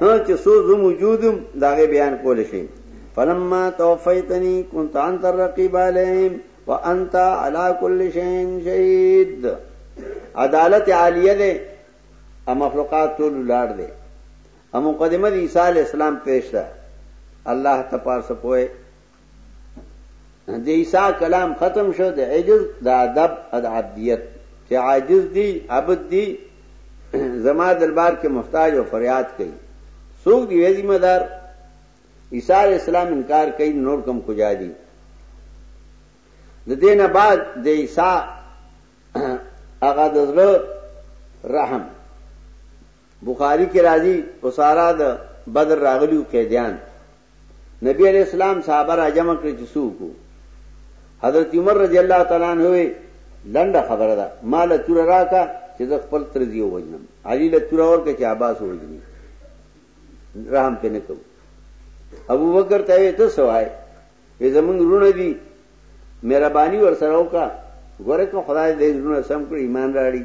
ها چې سو زم وجودم داغه بیان کول شي فلما توفیتنی كنت انت الرقیب علیهم وانت على كل شيء شهید عدالت عالیه ده ا مخلوقات ټول لاړ دي ا مقدمه د عیسی علی السلام پیش ده الله تپار سپوي د عیسی کلام ختم شو د عجز د ادب د عبدیت چې عاجز دی عبد دی زما دربار کې محتاج او فریاد کوي څوک دی ویزی مدار عیسی علیہ السلام انکار کوي نور کم کجا دي د دینه بعد د عیسی هغه د زړه رحم بخاری کې راځي په سارا د بدر راغلي وو قیدیان، نبي علیه السلام صحابه راجمع کړي چې څه وکړو؟ حضرت عمر رضی الله تعالی عنه وی لنډه خبره ده ما له توره راکا چې زه خپل تر زیو وجنم علي له توره ورکه چې عباس وجني رحم پې نه کوو ابو بکر ته وی ته سوای وی زمونږ رونه دي مهرباني ور سره وکا ګوره کوم خدای دې رونه سم کړی ایمان راړي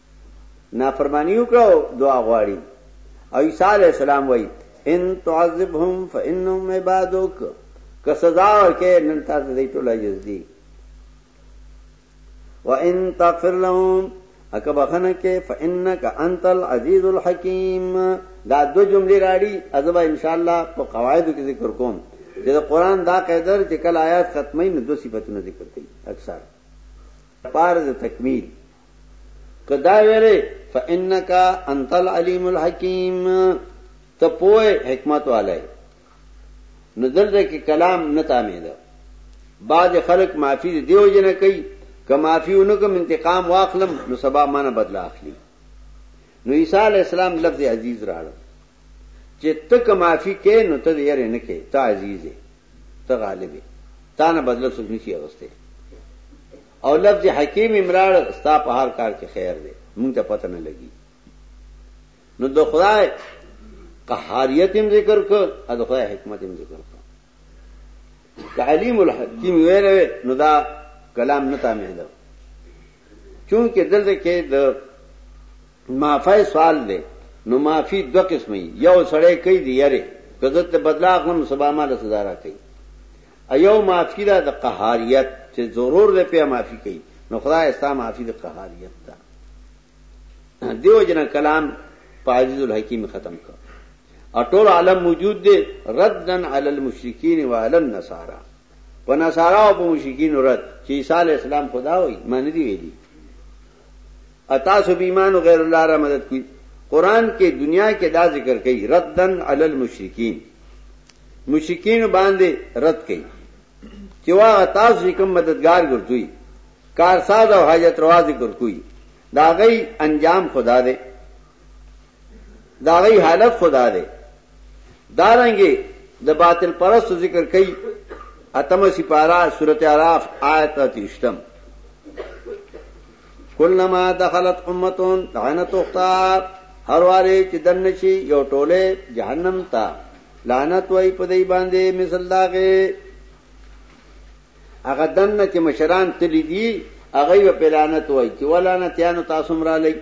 نافرمانی وکړه او دعا غواړي او عیسی علی السلام وای ان تعذبهم فانهم عبادک که سزا ورکه نن تاسو دې ټول عجز دي وان تغفر لهم اکه بخنه کې فانک انت العزیز الحکیم دا دو جملې راړي ازبا ان شاء الله په قواعدو کې ذکر کوم چې دا قران دا قیدر چې کله آیات ختمه نه دو صفاتونه ذکر کړي اکثر پار د تکمیل کدا ویلې فانک انت العلیم الحکیم ته پوهه حکمت والے نو دلته کې کلام نه تامې ده بعض خلک معافي دیو جن کوي که معافي ونکم انتقام واخلم نو سبا مانه بدلا اخلي نو عیسی علی السلام لفظ عزیز راړ چې تک معافي کې نو ته یې نه کې ته عزیز ته غالب ته نه بدلا څوک نشي اغسته او لفظ حکیم یم راړ ستا په هر کار کې خیر دی مونږ ته پته نه لګي نو د خدای قهاریت هم ذکر کو او د خدای حکمت هم ذکر کو که علیم الحکیم ویل نو دا کلام نه تامه ده چونکه دلته کې د معافی سوال دی نو معافی دو قسمه یو سړی کوي دی یاره کزت بدلا غم سبا ما له سزا را کوي ایو معافی ده د قهاریت چه ضرور ده پی معافی کوي نو خدای ستا معافی ده قهاریت ده دیو جن کلام په عزیز الحکیم ختم کړ او ټول عالم موجود دی ردن علی المشرکین و علی النصارا په نصارا او په مشرکین رد چې عیسی علی السلام خدا وای معنی دی ویلی اتاسو بیمان و غیر اللہ را مدد کوئی قرآن کې دنیا کې دا ذکر کوي ردن علی المشرکین مشرکین باندې رد کوي چې وا تاسو کوم مددگار ګرځوي کارساز او حاجت روا ذکر کوي دا غي انجام خدا دی د هغوی حالت خو دا دی دارنګې د باطل پرستو ذکر کوي اتمه سپاره سورت عراف آیت اتیشتم کلما دخلت امتون لعنت اختار هر واره چې دن شي یو ټوله جهنم ته لعنت وای په دې باندې مثال داغه هغه دن چې مشران تللی دي هغه په لعنت وای چې ولعنت یانو تاسو مرا لګي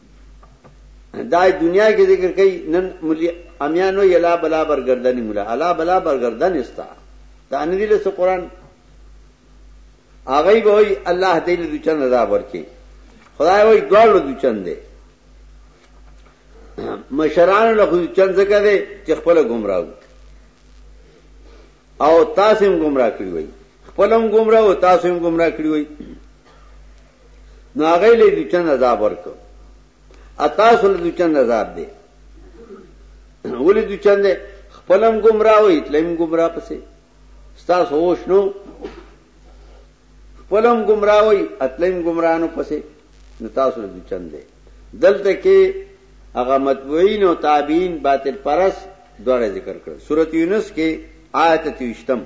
دا دنیا کې ذکر کوي نن ملي امیانو یلا بلا برګردنی مولا الا بلا برګردن استا دا ان دې له قرآن هغه به وي الله دې له چن عذاب ورکي خدای وي دوړ له چن دې مشران له چن څخه دې چې خپل گمراو او تاسو هم گمراه کړی وي خپل هم گمراه او تاسو هم گمراه کړی وي نو هغه له دې چن عذاب ورکو اتاسو له دې چن عذاب دی ولې دې چن دی خپلم گمراه وي تلم گمراه پسې ستاسو هوش نو خپلم گمراه وي اتلم گمراه نو پسې نو تاسو له دې چن دی دلته کې هغه متبوعین او تابعین باطل پرس دوړه ذکر کړ سورۃ یونس کې آیت 23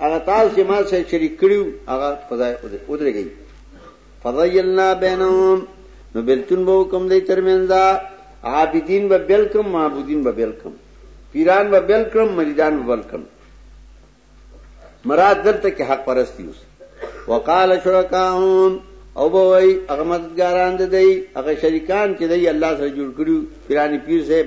هغه تاسو چې ما سره شریک کړیو هغه فضای ودرېږي فضیلنا بینهم نو بلتون به کوم دی ترمنځ عابدین به بل کوم معبودین به بل کوم پیران به بل کوم مریدان به بل کوم مراد دلته کې حق پرستی اوس وقال شرکاهم او به وای هغه مددګاران دي هغه شریکان چې دی الله سره جوړ کړو پیرانی پیر صاحب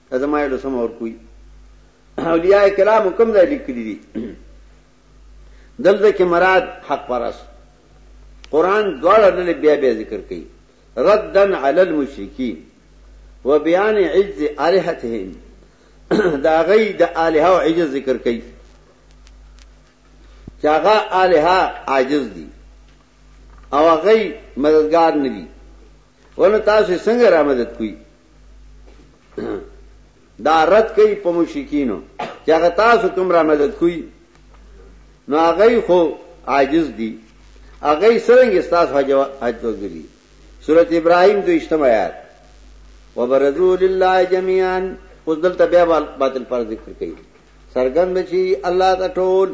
که زما ویډو سم ورکوي اولیاء کرام کوم ځای لیکلي دي دلته کې مراد حق پرست قران دواړه ډلې بیا بیا ذکر کوي ردن علی المشرکین و بیان عز الہتهم دا غي د الہ او عجز ذکر کوي چې هغه الہ عاجز دي او غي مددگار ندي ونه تاسو یې څنګه رامدد کوي دا رد کوي په مشرکینو چې هغه تاسو کوم رامدد کوي نو هغه خو عاجز دي هغه څنګه ستاسو حج حج وګړي سورۃ ابراهیم د اجتماع آیات وبرزو لله جميعا اوس دلته بیا باطل پر ذکر کوي سرګند شي الله ته ټول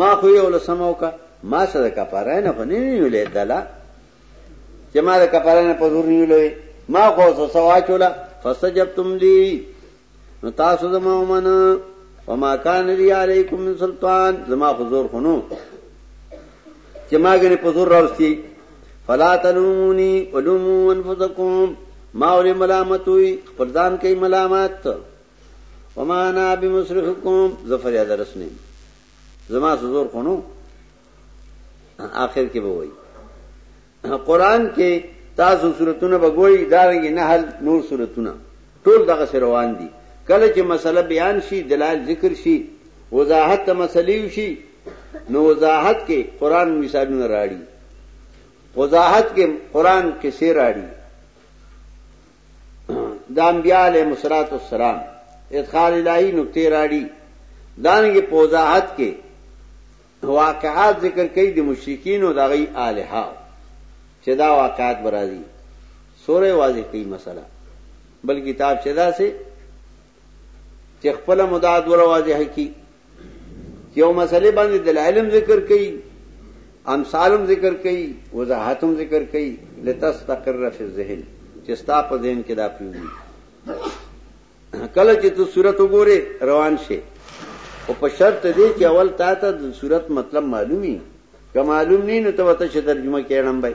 ما خو یو لسمه وکړه ما څه د کفاره نه خو نه نیولې دله چې ما د کفاره نه په زور نیولې ما خو څه سوا چولا فسجبتم لی نو تاسو زما ومنه وما کان لی علیکم من سلطان زما خو زور خونو چې ما غني په زور راوستي فلا تلومونی ولومو انفسکم ما ولې ملامت وي خپل ځان کوي ملامت وما انا بمصرخکم ظفر یاد رسنه زما زور خونو آخر کې به وای قران کې تاسو صورتونه بګوي دا رنګ نه حل نور صورتونه ټول دغه سره روان دي کله چې مسله بیان شي دلایل ذکر شي وضاحت ته مسلې شي نو وضاحت کې قران مثالونه راړي وضاحت کې قران کې سیر راړي د انبیاء علیه مسرات السلام ادخال الہی نقطې راړي دانګي په وضاحت کې واقعات ذکر کوي د مشرکین او دغی الها چې دا واقعات برازي سوره واضح کوي مسله بل کتاب چې دا سه چې خپل مدعا دور واضح کی یو مسلې باندې دلایلم ذکر کړي امثالم ذکر کړي وضاحتم ذکر کړي لتستقر فی الذهن چې ستا په ذهن کې دا پیږي کله چې ته صورت وګوره روان شي او په شرط دې چې اول تا ته د صورت مطلب معلومي که معلوم نه نو ته وته چې ترجمه کړم بای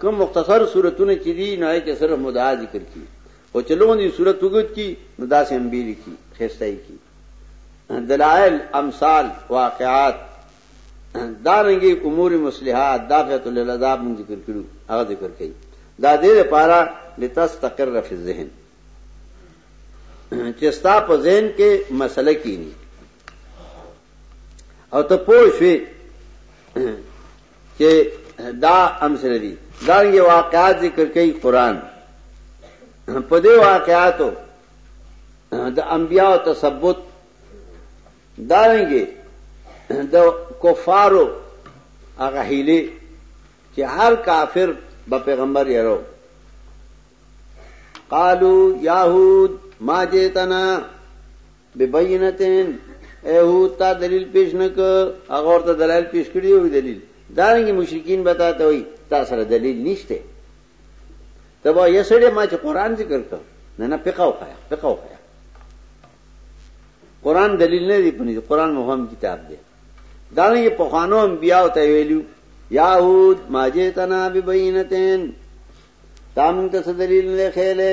کوم مختصر صورتونه چې دي نو هغه کې صرف مدعا ذکر کی او چې لوګون دي صورت وګت کی نو داسې هم بیل کی خستای کی دلائل امثال واقعات دارنګي امور مصلحات دافعت للعذاب من ذکر کړو هغه ذکر کړي دا دې لپاره لتستقر فی الذهن چې ستا په ذهن کې مسله کینی او ته پوه شې چې دا امثله دي دارنګه واقعات ذکر کوي قران په دې واقعاتو د انبیاء تثبت دارنګه د کفارو هغه هیله چې هر کافر به پیغمبر یې ورو قالو یاهود ما جیتنا ببینتین ایهود تا دلیل پیش نک هغه ورته دلایل پیش کړی او دلیل دا رنګ مشرکین بتا ته وي تاسو سره دلیل نشته تبا یې سړی ما چې قران ذکر کړ نه نه فقه وخایا فقه وخایا قران دلیل نه دی پنځه قران مهم کتاب دی دا نه په خوانو انبیا او ته ویلو یاهود ماجتنا ببینتین تام ته دلیل نه خېله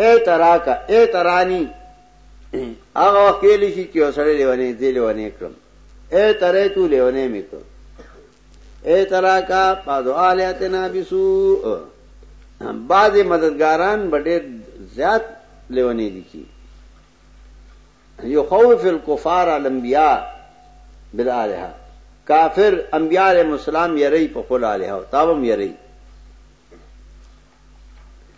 اے تراکا اے ترانی هغه وخت ویل شي چې وسړې لیونې دې لیونې کړم اے ترې تو لیونې مې کړ اے تراکا پادو الیاتنا بسو بعض مددګاران بډې زیات لیونې دي کی یو خوف الکفار الانبیاء بالالها کافر انبیاء علیہ السلام یری په خپل الها او تاوم یری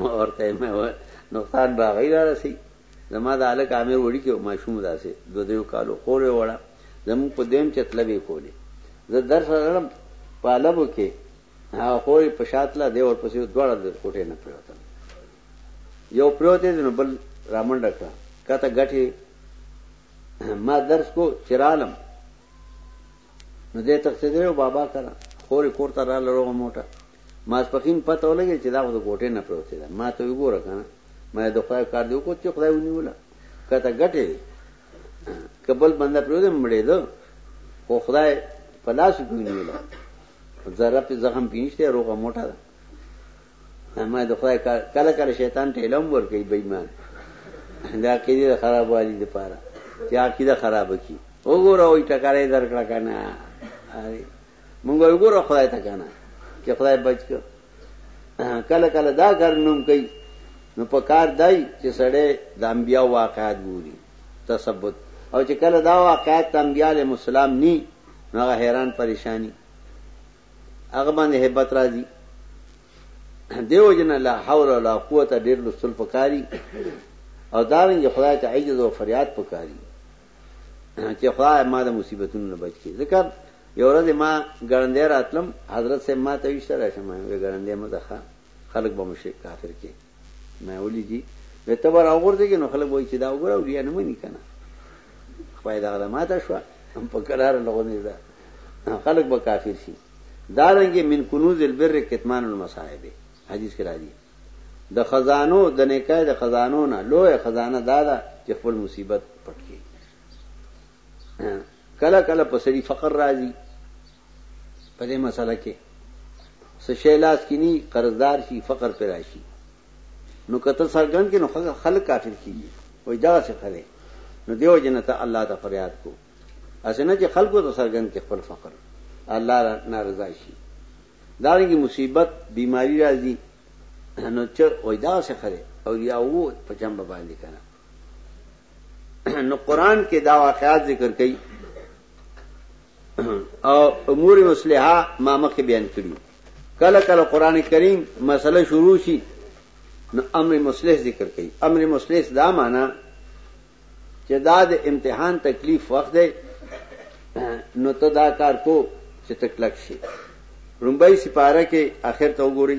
ما ورته مې و نقصان به غي را رسي زما د الک امیر وړي کې ما شوم داسې دوه دیو کالو خور وړه زموږ په دیم چتلبې کولې زه درس لرم په لبو کې هغه خور په شاتله دی ور پسې دوړه د کوټې نه پروته یو پروته دی نو بل رامنډ کړه کته غټي ما درس کو چرالم نو دې تختیدل او بابا کنه خورې کور ته را لروغه موټه ماسپخین پته ولګی چې دا خو د ګوټې نه پروتې ده ما ته وګوره کنه ما د خدای کار دی وکړ چې خدای ونیوله کته ګټې دی کبل بنده پروتې مړې ده خو خدای په لاس کې ونیوله ذره په زخم پینشته روغه موټه ده ما د خدای کله کله شیطان ته علم ورکوي بېمان د عقیدې د خرابوالي لپاره چې عقیده خرابه کړي وګوره وایي ټکاری درکړه که نه مونږ وایو وګوره خدای ته که نه چې خدای بچ کړه کله کله دا کار نوم کوي نو په کار دی چې سړی د انبیا واقعات ګوري تثبت او چې کله دا واقعات د انبیا له مسلم ني نو هغه حیران پریشانی هغه باندې هیبت راځي دیو جن لا حول ولا قوت ډیر لستل پکاري او دارنګ خدای ته عجز او فریاد پکاري چې خدای ما د مصیبتونو نه بچ کړي ځکه یو ورځ ما ګړندې راتلم حضرت سے ما ته ویشته راشه ما ګړندې مزه خلک به مشرک کافر کې ما ولي دي به ته به راوغورځېږې نو خلک وایي چې دا وګوره اولیا نه مني که نه خدای دغه د ماته شوه په کراره لغونې ده خلک به کافر شي دا رنګې من کنوز البر کتمان المصائب حدیث کې راځي د خزانو د نکای د خزانو نه لوی خزانه دا ده چې خپل مصیبت پټ کړي کله کله په سړي فقر راځي په دې مسله کې څه شی لاس کې ني قرضدار شي فقر پر راشي نو کته سرګن کې نو خلک کافر کیږي وای دا څه خره نو دیو جنته الله ته فریاد کو اسنه چې خلکو ته سرګن کې خپل فقر الله ناراضه شي دا رنګي مصیبت بیماری راځي نو چې وای دا څه خره او یا وو په چم باندې کنه نو قران کې دا واقعات ذکر کړي او امور مصلحه ما مخکې بیان کړي کله کله قران کریم مسله شروع شي نو امر مصلح ذکر کړي امر مصلح دا معنی چې دا د امتحان تکلیف وخت دی نو ته دا کار کو چې تکلک شي رومبای سپاره کې اخر ته وګوري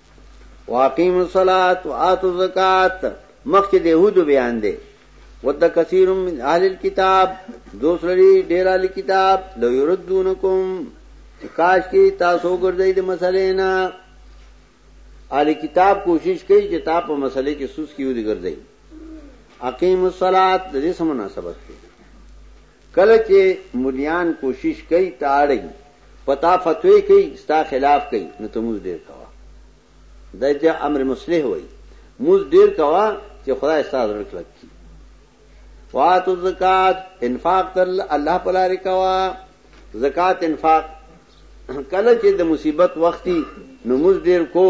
واقیم الصلاة وآتو الزکاة مخکې د یهودو بیان دی ود کثیر من اهل الكتاب دوس لري ډیر اهل کتاب لو يردونکم کاش کې تاسو ګرځي د مسلې نه اهل کتاب کوشش کوي چې تاسو په مسلې کې سوس کیو دي ګرځي اقیم الصلاة د دې سم مناسبت دی کله چه ملیان کوشش کوي ته اړه یی په تا فتوی کوي ستا خلاف کوي نو ته موز ډیر کوه دی ته امر مصلح وایي موز ډیر کوه چه خدای ستا زړه کلک کی واتو الزکات انفاق تر الله په لار کوا زکات انفاق کله چې د مصیبت وختي نموز ډیر کو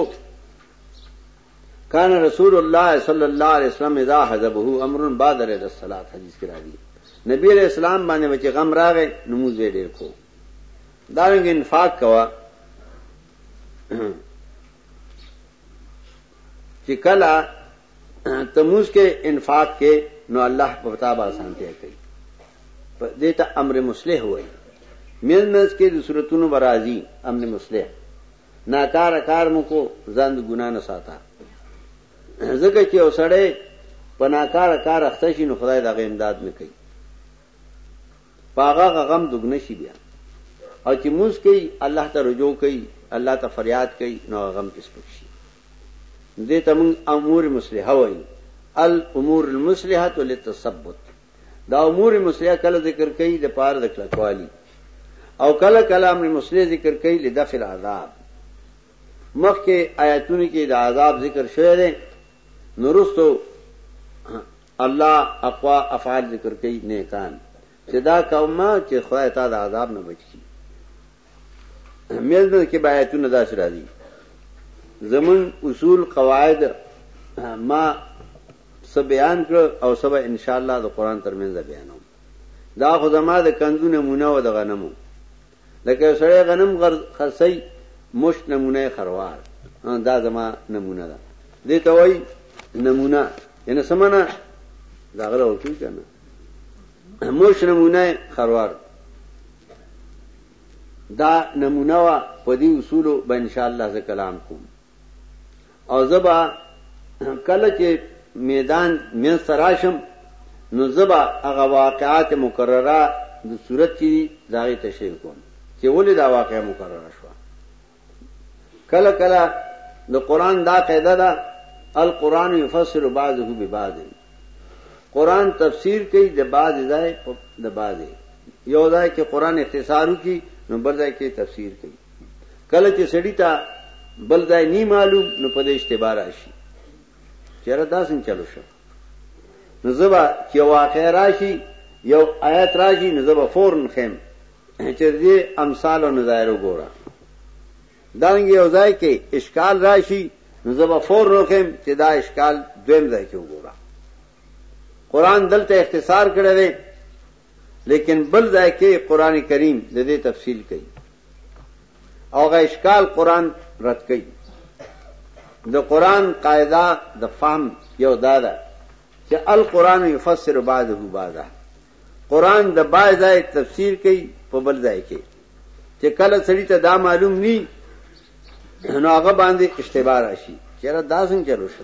کان رسول الله صلی الله علیه وسلم اذا حزبه امر بادر الى الصلاه حدیث کې راځي نبی علیہ السلام باندې بچ غم راغې نماز یې ډیر کو دا رنګ انفاق کوا چې کلا تموز کې انفاق کې نو الله په وتا به سانته کوي په دې ته امر مصلح وایي مېز مېز کې د صورتونو برازي امر مصلح ناکاره کار مو کو ځان د ګنا نه ساته ځکه چې یو سړی په ناکاره کار اخته شي نو خدای دغه امداد نه کوي پاغه غم دګنه شي بیا او چې موږ کوي الله ته رجوع کوي الله ته فریاد کوي نو غم کې سپک شي دې ته موږ امور مصلحه وایي الامور المصلحه للتثبت دا امور مسلح کله ذکر کوي د پاره د کلکوالي او کله کله امر مسلح ذکر کوي د دفع العذاب مخکې آیاتونه کې د عذاب ذکر شوی دی نورستو الله اقوا افعال ذکر کوي نیکان چې دا قومه چې خدای تعالی عذاب نه بچي میزنه کې بایتونه داسې راځي زمون اصول قواعد ما سب بیان کړ او سبا ان شاء الله د قران ترمنځ بیانوم دا خو زما د کندو نمونه و د غنمو لکه سړی غنم خرڅي مش نمونه خروار دا زما نمونه ده دې ته وای نمونه یعنی سمانه دا غره وکړي کنه موش نمونه خروار دا نمونه وا په دې اصولو به ان شاء الله ز کلام کوم او زبا کله چې میدان من سراشم نو زبا هغه واقعات مکرره د صورت چې داغه تشریح کوم چې ولې دا واقعا مکرره شو کله کله د قران دا قاعده ده القران يفسر بعضه ببعض قران تفسیر کوي د بعض ځای د بعض یو ځای کې قران اختصار کوي نو بل ځای کې تفسیر کوي کله چې سړی ته بل ځای نی معلوم نو په دې اشتباه راشي چیرې دا څنګه چلو شو نو زبا چې واقع راشي یو آیت راشي نو زبا فورن خیم چې دې امثال او نظائر وګوره دا رنګ یو ځای کې اشکال راشي نو زبا فورن خیم چې دا اشکال دویم ځای کې وګوره قران دلته اختصار کړی دی لیکن بل ځای کې قران کریم د دې تفصیل کوي او غا اشکال قران رد کوي د قران قاعده د فهم یو دا ده چې القران یفسر بعضه بعضا قران د بعض ځای تفسیر کوي په بل ځای کې چې کله سړی ته دا معلوم ني نو هغه باندې اشتباه راشي چیرې دا څنګه چلو شو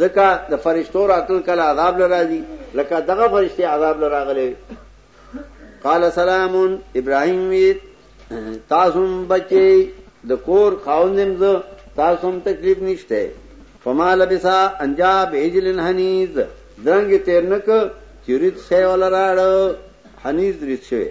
ځکه د فرشتو راتل کله عذاب لراځي لکه دغه فرشتي عذاب لراغلي قال سلام ابراهيم ويت تاسو بچي د کور خاوندم زه تاسو هم تکلیف نشته فما لبسا انجا بهجل حنیز درنګ تیر نک چریت سیول راړ حنیز ریت شوی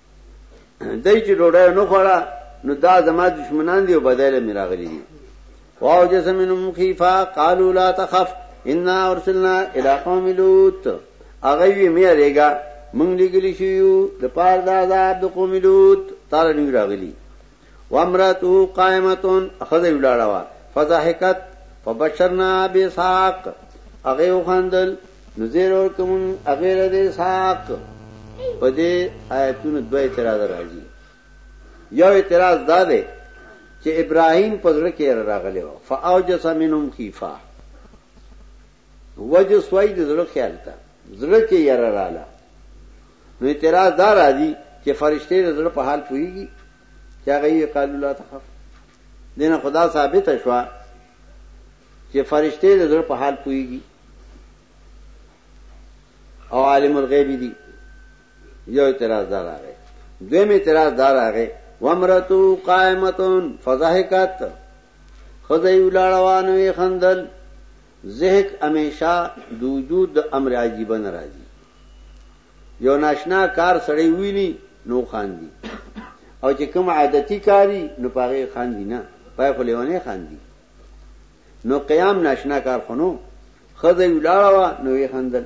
دای چې ډوډۍ نه خوړه نو دا زما دشمنان دی او بدایله مې راغلي دي واو جسمنهم خيفا قالوا لا تخف انا ارسلنا الى قوم لوط هغه وی مې رېګا مونږ لګلی شو د پاره د عذاب د قوم لوط تعالی نیو راغلی وامراته قائمه خزه ولاړه وا فضحکت فبشرنا باسحاق هغه وخندل نو زیر اور کوم هغه له اسحاق په دې آیتونو دوه اعتراض راځي یو اعتراض دا دی چې ابراهیم په ځړ کې راغلی و فاوجس منهم خیفه وجه سوای د زړه خیال ته زړه کې یره رااله نو اعتراض دا راځي چې فرشته د زړه په حال پويږي چې هغه یې قالو لا تخف دینه خدا ثابت شوا چې فرشته د زړه په حال پويږي او عالم الغیب دي یو اعتراض دا راغی دویم اعتراض دا راغی ومرتو قائمتون فضحکت خدای ولاړوانو یې خندل زهک همیشه د وجود د امر عجیب نه راځي یو ناشنا کار سړی ویني نو خاندي او چې کوم عادتي کاری نو پاره خاندي نه پای خو لیونه خاندي نو قیام ناشنا کار خونو خدای ولاړوا نو یې خندل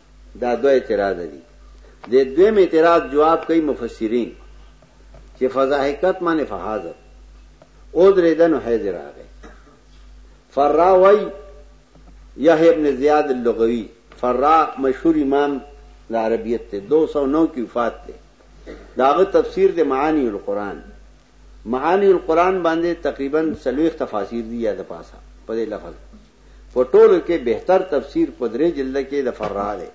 دا دوه اعتراض دي د دویم اعتراض جواب کوي مفسرین چې فضاحکت معنی فحاظت او درې دنو حیز راغی فرا وای یحیی ابن زیاد اللغوی فرا مشهور امام د عربیت ته 209 کې وفات ده داغه تفسیر د معانی القرآن معانی القرآن باندې تقریبا سلوخ تفاسیر دي یا د پاسه په دې لفظ په ټولو کې بهتر تفسیر په درې جلده کې د فرا دی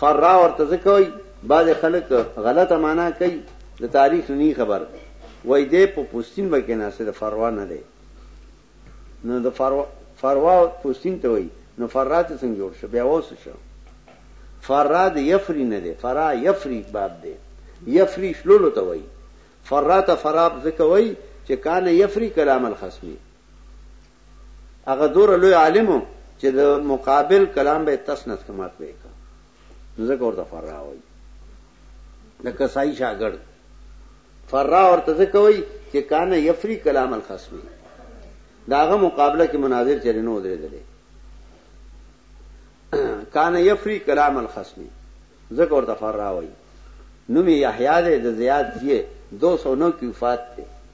فرا ورته ځکه وایي بعضې خلک غلطه معنا کوي د تاریخ نه خبر وای دی په پوستین به کې ناسې د فروا نه دی نو د فروا فروا پوستین ته وایي نو فرا ته څنګه جوړ شو بیا اوس شو فرا د یفری نه دی فرا یفری باب دی یفری شلولو ته وایي فرا ته فراب ځکه وایي چې کان یفری کلام الخصمی هغه دوره لوی عالم و چې د مقابل کلام به تس نس کمات به کا نو ځکه ورته فرا وایي د کسائی شاګرد فرا ورته ځکه وایي چې کانه یفری کلام الخصمی داغه مقابله کې مناظر چرې نو درېدلې کانه یفری کلام الخصمی ځکه ورته فرا وایي نوم یحیی د زیاد یې 209 کې وفات
دی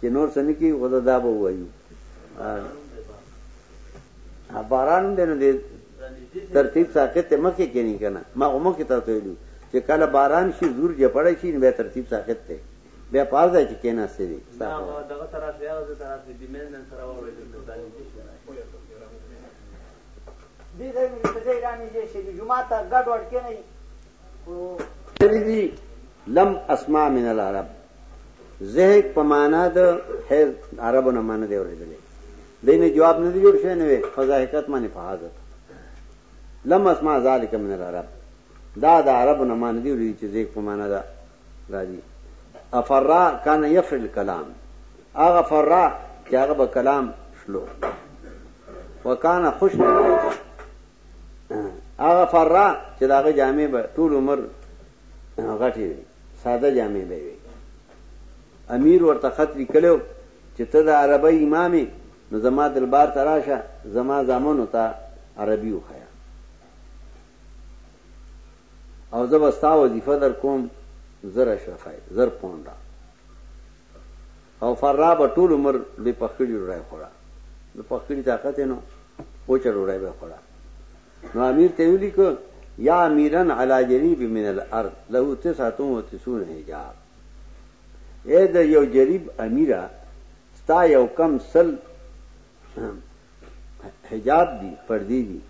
چې نور څه نه کېږي خو دا به ووایو باران دی نو د ترتیب ساقط ته مخکې کېنی که نه ما خو مخکې تاسو ویلي چې کله باران شي زور جپړی شي نو بیا
ترتیب ساقط دی بیا په هغه ځای کې کېناستې دي
دې ځای مې چې ځای رانږدې شي جومات ته ګډوډ کېنئ
ترزی لم اسماء من العرب زهق په معنا د حیز عربو نه معنی دی ورېدلې دینه جواب نه دی جوړ شوی نو فزاحقت معنی فحاظت لم اسماء ذالک من العرب دا د عربو نه معنی دی ورېدلې چې زهق په معنا ده راځي افرا کان یفر الكلام هغه فرا چې هغه به کلام شلو وکانه خوش هغه فرا چې داغه جامع به ټول عمر غټي وي ساده جامع به وي امیر ورته خط لیکلو چې ته د عربی امامي نو زما دلبار تراشه زما زامن ته عربي وخیا او زه بستا وظیفه در کوم زر اشرفای زر پونډه او فراه به ټول عمر د پخکړي ډوډۍ خوړه د پخکړي طاقت یې نو وچه ډوډۍ به خوړه نو امیر ته ویلي که یا امیرن علی جریب من الارض له تسعه و تسعون حجاب اے د یو جریب امیره ستا یو کم سل حجاب دي پردي دي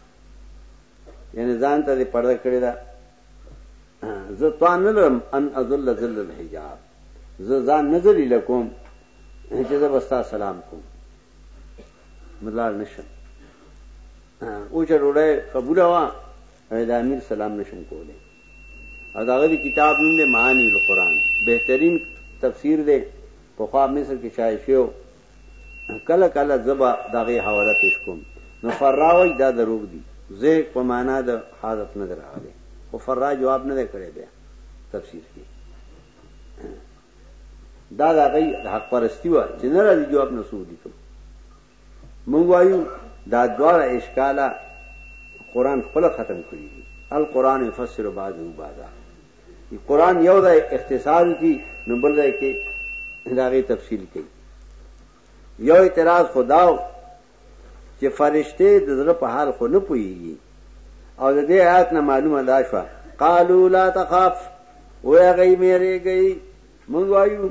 یعنی ځان ته دې پرده کړې ده زه توان نه لرم ان اذل ذل الحجاب زه ځان نه ذلیل کوم چې زه بستا سلام کوم مدلار نشم او چې ډوړې قبول وا دا امیر سلام نشم کوله او دا غوړي کتاب نوم دی معانی القرآن بهترین تفسیر دی په خوا مصر کې شایع شو کله کله زبا دغه حواله پیش کوم نو فرا وای دا دروغ دي زیک په معنا د حالت نه دراغله خو فرا جواب نه کړی بیا تفسیر کې دا د غي حق پرستی و چې نه راځي جواب نه سو دي کوم مونږ وایو دا دواړه اشکاله قران خپل ختم کړی دي القران يفسر بعضه بعضا قرآن یو ځای اختصار کی نو بل ځای کې داغه تفصیل کوي یو اعتراض خداو چې فرشته د زړه په حال خو نه پويږي او د دې آیات نه معلومه دا شو قالو لا تخاف او هغه مې رېږي مونږ وایو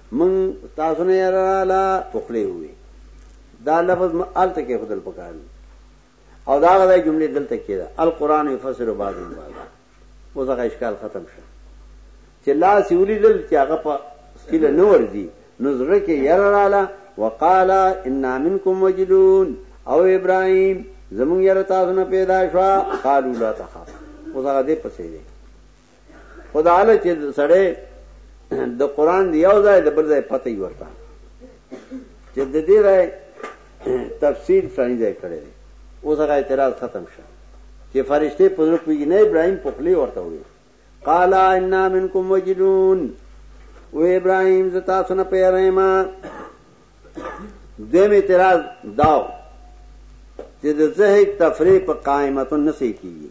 موږ تاسو نه یراله په خلی وي دا لفظ م الته کې خدل پکار دي او دا غوې جمله دلته کې ده القرآن يفسر بعض بعض اوس هغه اشکال ختم شو چې لا سیولی دل چې هغه په سیله نه ورځي نظر کې يراله وقال ان منکم وجلون او ابراهيم زمون یره تاسو نه پیدا شو قالو لا تخاف اوس هغه دې پسې دي خدا علی چې سړی د قران دی یو ځای د بل ځای پته یې ورته چې د دې راي تفسیر څنګه ځای کړی دی اوس هغه اعتراض ختم شو چې فرشته په ځل پیږي نه ابراهيم په خلی ورته وي قال ان منکم وجلون و ابراهيم زتا سن په رحمه دیم اعتراض داو چې د زهق تفریح په قائمتون نسی کیږي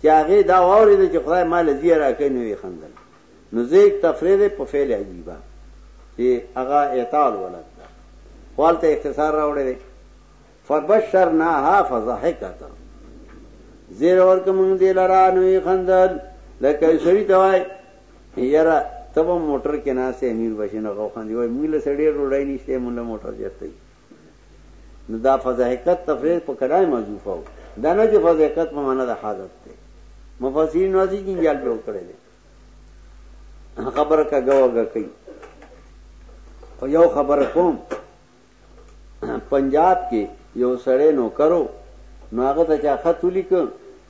چې هغه دا واورید چې خدای مال دی راکې نو یې خندل نو زیک تفرید په فعل عجیبا چې هغه اعتال ولد ده والته اختصار راوړی دی فبشرناها فضحكت زیر اور کوم دی لرا نو یې خندل لکه سړی توای یرا تب موټر کې ناسه امیر بشنه غو خان دی وای موږ له سړی روډای نشته موږ له موټر جته نو دا فضحکت تفریر په کلای مضوفه و دا نه چې فضحکت په معنا د حالت دی مفسرین نوځي چې جال جوړ کړی دی خبره کا گواګه کوي او یو خبره کوم پنجاب کې یو سړی نو کرو نو هغه ته چا خط ولیک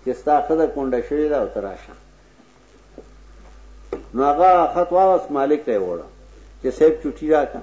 چې ستا خزه کونډه شوې ده او تراشه نو هغه خط واوس مالک ته وړه چې سیب چټی راکا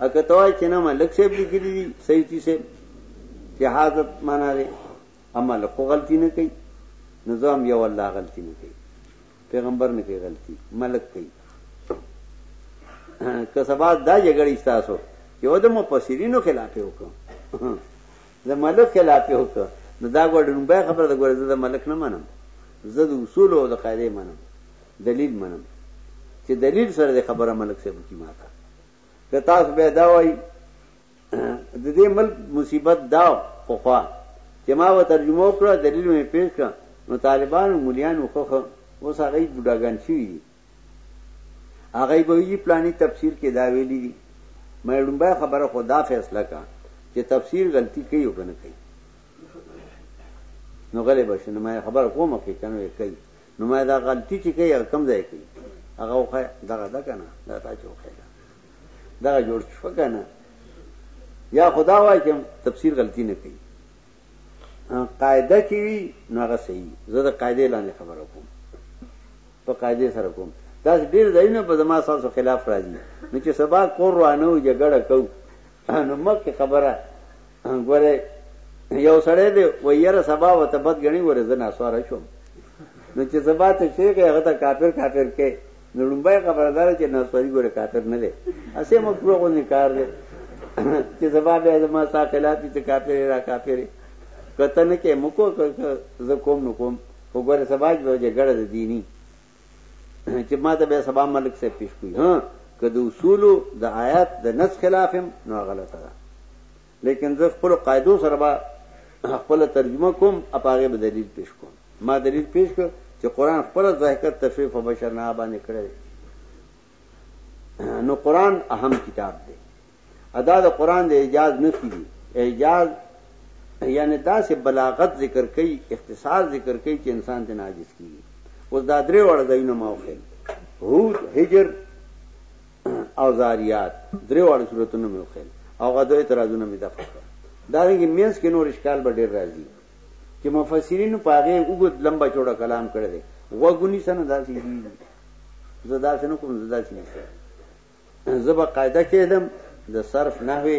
اکه توای چې نه ملک صاحب لیکلی دی سیوتی صاحب چې حاضر معنا دی اما له خو غلطی نه کوي نظام یو الله غلطی نه کوي پیغمبر نه کوي غلطی ملک کوي که سبا دا جګړه ایستاسو یو د مفسرینو خلاف وکړو د ملک خلاف یې وکړ نو دا ګوډه لومبای خبره ده ګوره زه د ملک نه منم زه د اصول او د قاعده منم دلیل منم چې دلیل سره د خبره ملک صاحب کی ماته که تاسو به دا وای د دې ملک مصیبت دا خو خو چې ما و ترجمه وکړه دلیل مې پیش کړ نو طالبان او مليان وخخه اوس هغه بډاګان شي هغه به یی پلانی تفسیر کې دا ویلي دي مې ډومبه خبره خو دا فیصله کا چې تفسیر غلطي کوي او کنه کوي نو غلې بشو نو مې خبر کوم کې کنه کوي نو مې دا غلطي چې کوي کم ځای کوي هغه وخه دغه دا کنه دا تا چې وخه دا جوړ شو کنه یا خدا وای چې تفسیر غلطي نه کوي قاعده کې وي نو هغه صحیح زه د قاعده لاندې خبره کوم په قاعده سره کوم دا ډېر ځایونه په زما ساسو خلاف راځي نو چې سبا کور روانه و جګړه کو نو مکه خبره ګوره یو سړی دی ویره سبا وته بد غني ورزنه سوار شوم نو چې سبا ته شیخ هغه ته کافر کافر کې نو لومبای خبره دار چې نصری ګوره کافر نه دی اسه مو پرو غونې کار دی چې زما به زما سا خلاف چې کافر را کافر کته نه کې مکو ز کوم نو کوم وګوره سبا به ګړه دینی چې ما ته به سبا ملک سے پیش کوي ها که د اصول د آیات د نس خلافم نو غلطه ده لیکن زه خپلو قاعدو سره به خپله ترجمه کوم او په هغې به دلیل پیش کوم. ما دلیل پیش کړ چې قرآن خپله ضاحکت تشریف په بشر نه باندې کړی دی. نو قرآن اهم کتاب دی. ادا د قرآن د اعجاز نفي دی. اعجاز یعنی داسې بلاغت ذکر کوي، اختصار ذکر کوي چې انسان ته ناجز کیږي. اوس دا درې وړه ځایونه ما وښیل. هود، هجر، او ذاریات درې واړه صورتونه مې وښیل او هغه دوه اعتراضونه مې دفع کړل دارنګه مینس کې نور اشکال به ډیر راځي چې مفسرینو په هغه وګد لمبا چوڑا کلام کړی دی وګونی سره داسې دي زه داسې نه کوم زه داسې نه زه به قاعده کېدم د صرف نحوی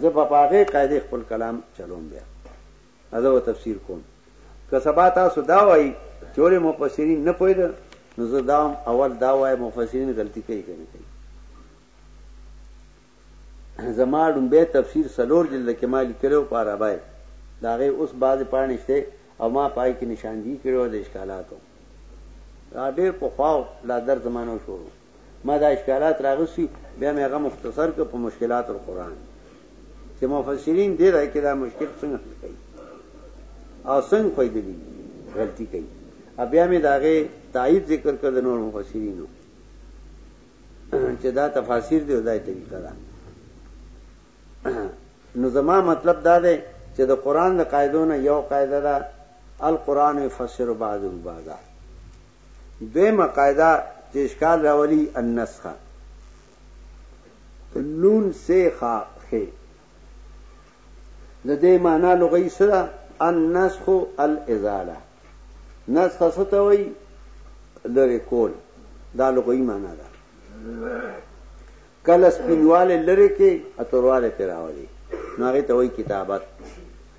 زه په هغه قاعده خپل کلام چلوم بیا زه به تفسیر کوم که سبا تاسو دا وایي چې ولې مفسرین نه پوهېده نو زه دا هم اول دا وایم مفسرین غلطي کوي که نه کوي زما ډومبی تفسیر سلور جلد کې ما لیکلی و په عربی د هغې اوس بعضې پاڼې شته او ما پای کې نشاندهي کړې وه د اشکالاتو دا ډېر پخوا لا در زمانه شروع ما دا اشکالات راغستی بیا می هغه مختصر که په مشکلات القرآن چې مفسرین دې راي کې دا مشکل څنګه حل کوي او څنګه فائدې دي غلطي کوي بیا می داغه تایید ذکر کړ د نور مفسرینو چې دا تفاسیر دی او دا طریقه ده نو زما مطلب دا دی چې د قران د قاعدو نه یو قاعده ده القران يفسر بعضه بعضا دویمه قاعده چې اشکال راولي النسخه نون سه خا خې د دې معنا لغوي څه ده النسخ الازاله نسخ څه ته وایي لری کول دا لغوي معنا ده کله سپینواله لری کې اتورواله پیراولي نو هغه ته وایي کتابت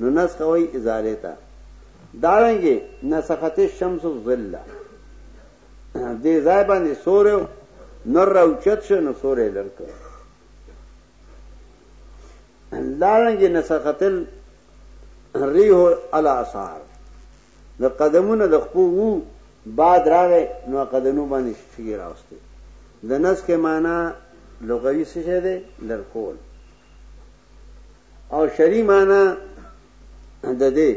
نو نسخه وای ازاله ته دارنګه نسخت الشمس الظل دې ځای باندې سور نور راوچت شو نو سور یې لړک دارنګه نسخت الريح الاثار د قدمونو د خپو وو بعد راغې نو قدمونو باندې شي راوستي د نسخه معنا لغوي څه شه ده لړکول او شری معنا د دې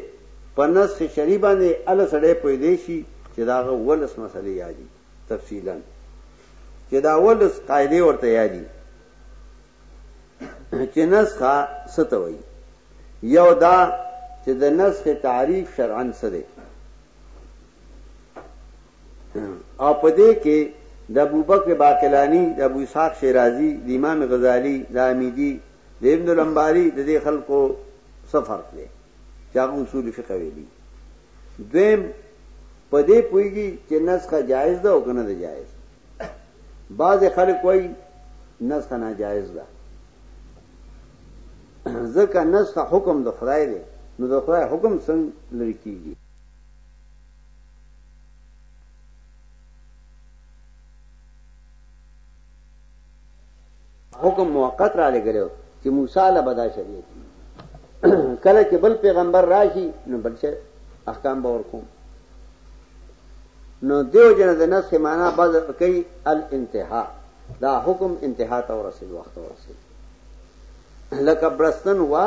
په نس شری باندې ال سړې پوي دی شي چې داغه ولس مسلې یادي تفصیلا چې دا ولس قاعده ورته یادي چې نسخه ستوي یو دا چې د نسخه تعریف شرعن سره او په دې کې د ابوبکر باقلاني، د ابو اسحاق شیرازي، د امام غزالي، د حمیدي، د ابن الانباري د دې خلکو څه فرق دی چې هغه اصول فقه ویلي. دویم په دې پوهېږي چې نسخه جایز ده او که نه ده جایز. بعضې خلک وایي نسخه ناجایز ده ځکه نسخه حکم د خدای دی نو د خدای حکم څنګه لرې کېږي حکم موقت را لګلو چې موسی له بدا شریعت کله چې بل پیغمبر راشي نو بل څه احکام به ورکوم نو دیو جن د نس معنا بعض کوي الانتها دا حکم انتها ته ورسېد وخت ورسېد لکه برستن وا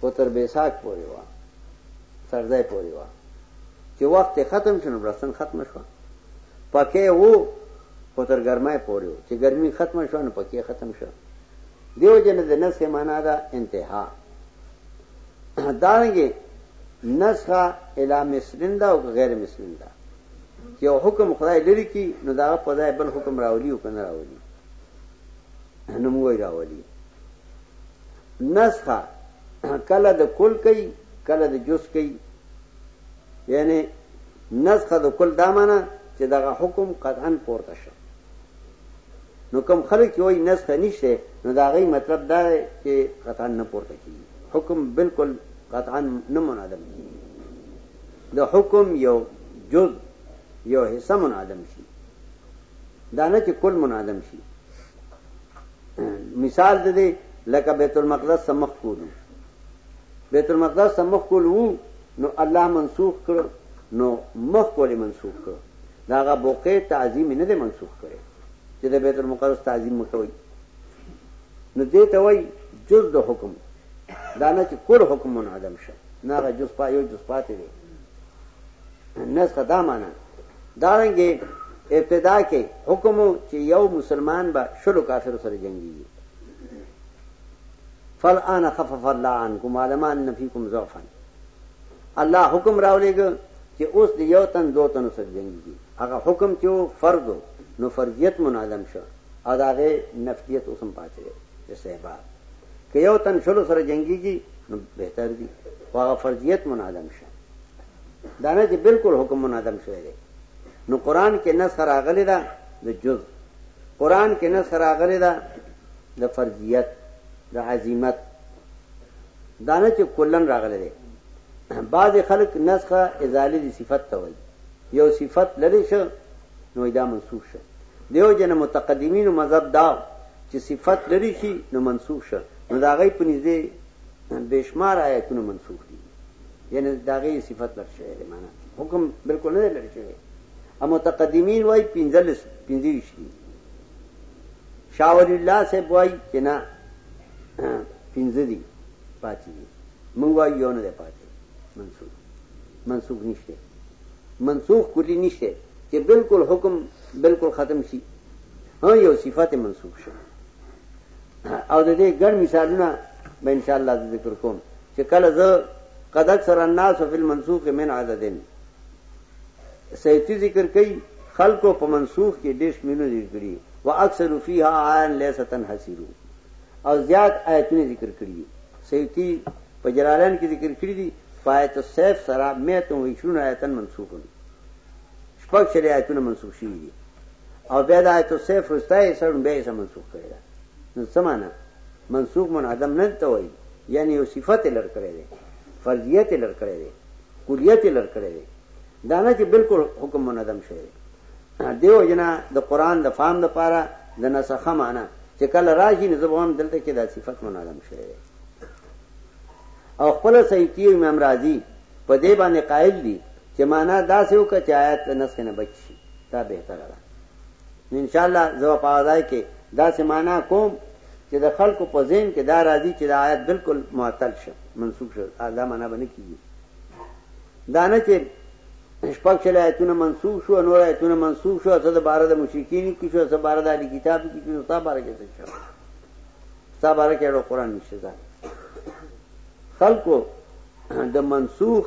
خو تر بیساک پورې وه سرځای پورې وه چې وخت یې ختم شو نو بړستن ختمه شوه پکې وو خو تر ګرمای پورې وو چې ګرمي ختمه شوه نو پکې ختم شو دیو جن د نسخه معنا ده انتها دارنګه نسخه الی مسلم دا او غیر مسلم دا چې حکم خدای لري کی نو دا په ځای بل حکم راولي او کنه راولي نو موږ راولي نسخه کله د کل کوي کله د جز کوي یعنی نسخه د کل دا معنی چې دغه حکم قطعا پورته شه نو کم خلک چې وایي نسخه نشته نو دا غي مطلب دا دی چې قطعا نه پورته کیږي حکم بالکل قطعا نه منعدم کیږي د حکم یو جز یو حصہ منعدم شي دا نه چې کل منعدم شي مثال دې لکه بیت المقدس سمخ کولو بیت المقدس سمخ کولو نو الله منسوخ کړو نو مخ کولې منسوخ کړو داغه بوقه تعظیم نه دې منسوخ کړي چې د بیت المقدس تعظیم مکوي نو دې ته وای جز د حکم دا نه چې کول حکم منعدم شه نه جز پایو جز پاتې دی نه صدا معنا دارنګه ابتدا کې حکم و چې یو مسلمان به شلو کافرو سره جنگيږي فالآن خفف الله عنكم وعلم ان فيكم ضعفا الله حکم راولېګ چې اوس د یو تن دوه تن سره جنگيږي هغه حکم چې فرض نو فرضیت منعدم شو او داغه نفیت اوسم پاتې دی استحباب که یو تن شلو سره جنگيږي نو بهتر دی واغه فرضیت منعدم شو دا نه چې بالکل حکم منظم شوی دی نو قران کې نسخ راغلی دا د جز قران کې نسخ راغلی دا د فرضیت د عظمت دا نه چې کلن راغلی دی بعض خلک نسخ ازاله دي صفت ته وایي یو صفت لري شو نو دا منسوخ شو دیو جن متقدمین مذهب دا چې صفت لري شي نو منسوخ شو نو دا غي پنځه بشمار آیتونه منسوخ دي یعنی داغه صفت لک شوی دی معنا حکم بالکل نه لری شوی ا متقدمین وای پنځل پنځویش دی شاور الله سے وای چې نه پنځه دی پاتې دی مونږ وای یو نه پاتې منسوخ منسوخ نشته منسوخ کلی نشته چې بالکل حکم بالکل ختم شي ها یو صفت منسوخ شوی او د دې ګڼ مثالونه به ان شاء الله ذکر کوم چې کله زه قد اکثر الناس فی المنسوخ من عدد سیتی ذکر کوي خلکو په منسوخ کې دیش مینو ذکر کړي و اکثر فیها عین لیس تنحسرو او زیات آیتونه ذکر کړي سیتی په جلالین کې ذکر کړي دي فایت السیف سرا میت و عشرون آیتن منسوخ دي شپږ شری آیتونه منسوخ شوي دي او بیا د آیت السیف رسته یې سره بیا یې منسوخ کړی دا نو څه معنی منسوخ منعدم نه ته وایي یعنی یو صفت لر کړی دی فرضیت لر کړی دی کلیت لر کړی دی دا نه چې بالکل حکم منظم شوی دی دیو جنا د قران د فهم د پاره د نسخه معنا چې کله راشي نو زبون دلته کې د صفت منظم شوی دی او خپل سیتی امام رازی په دې باندې قائل دي چې معنا دا سه وکړي چې آیات نسخه نه بچي دا به تر نو ان شاء الله زه به په هغه ځای کې داسې معنا کوم چې د خلکو په ذهن کې دا راځي چې دا آیت بالکل معطل شه منسوخ شه دا معنا به نه کیږي دا نه چې شپږ شل آیتونه منسوخ شو نور آیتونه منسوخ شو څه د بار د مشرکین کې شو څه بار د اهل کتاب کې شو څه بار کې څه شو څه بار کې د قران نشته ځان خلکو د منسوخ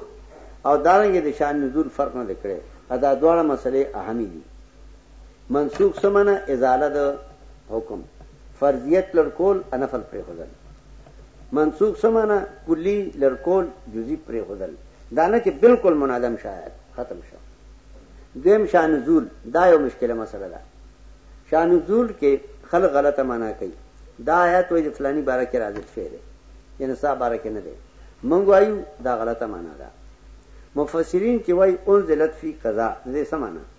او دارنګ د شان نزول فرق نه کړي ادا دواړه مسلې اهمي دي منسوخ څه معنی ازاله د حکم فرضیت لړکول انفل پرې خدل منسوخ څه معنی کلی لړکول جزئی پرې خدل دا نه چې بالکل منعدم شاید ختم شو دیم شان نزول دا یو مشکله مسله ده شان نزول کې خلک غلطه معنی کوي دا آیات وې د فلانی باره کې راځي شوی دی یعنی صاحب باره کې نه دی مونږ وایو دا غلطه معنی ده مفسرین چې وایي انزلت فی قضا دې سمانه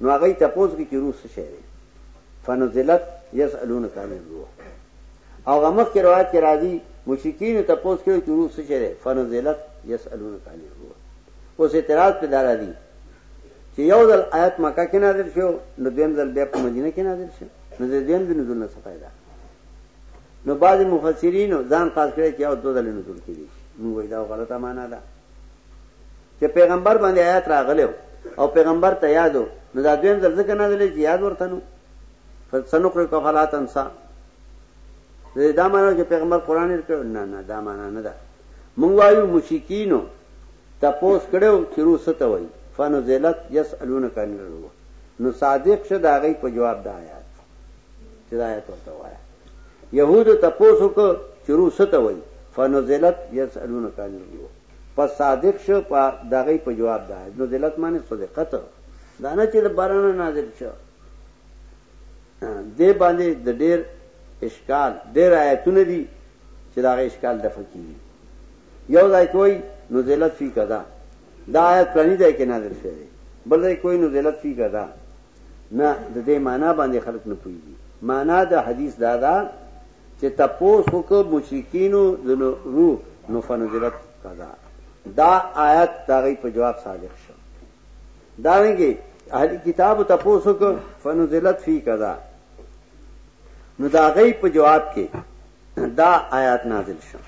نو هغه یې تپوس وکړي چې روح څه شی دی فنزلت یسألونک عن الروح او هغه مخکې روایت کې راځي مشرکینو تپوس کړي چې روح څه شی دی فنزلت یسألونک عن الروح اوس اعتراض په دا راځي چې یو ځل آیت مکه کې نازل شو نو دویم ځل بیا په مدینه کې نازل شو نو د دویم د نزول نه څه فائدہ نو بعض مفسرین ځان خاص کړي چې او دوه ځله نزول کړي نو وای دا غلطه معنا ده چې پیغمبر باندې آیات راغلی او پیغمبر ته یادو نو دا دویم ځل ځکه نه دلی چې یاد ورته نو سنقرئک فلا تنسا دا معنی چې پیغمبر قران یې کړو نه نه دا معنی نه ده مونږ وایو مشکینو تپوس کړو چې روس ته وایي فنزلت یسالونک عن الروح نو صادق شه دا غي په جواب دا آیات چې دا آیت ورته وایه یهودو تپوس وکړ چې روح څه ته وایي فنزلت یسألونک عن الروح پس صادق شو په دغه په جواب ده نزلت معنی صدقت دا نه چې د بارانه نازل شو دې باندې د ډېر اشکال ډېر آیتونه دي چې دا غي اشکال د فقېږي یو ځای کوئی نزلت فی کذا دا آیت پرانی ځای کې نازل شوی بل ځای کوئی نزلت فی کذا نه د دې معنا باندې خلک نه پوهیږي معنا د حدیث دا ده چې تپوس وکړو مشرکینو د روح نو فنزلت قضا دا آیت داغی په جواب صادق شو دا رنګي اهل کتاب تپوس وکړو فنزلت فی قضا نو دا غي په جواب کې دا آیات نازل شو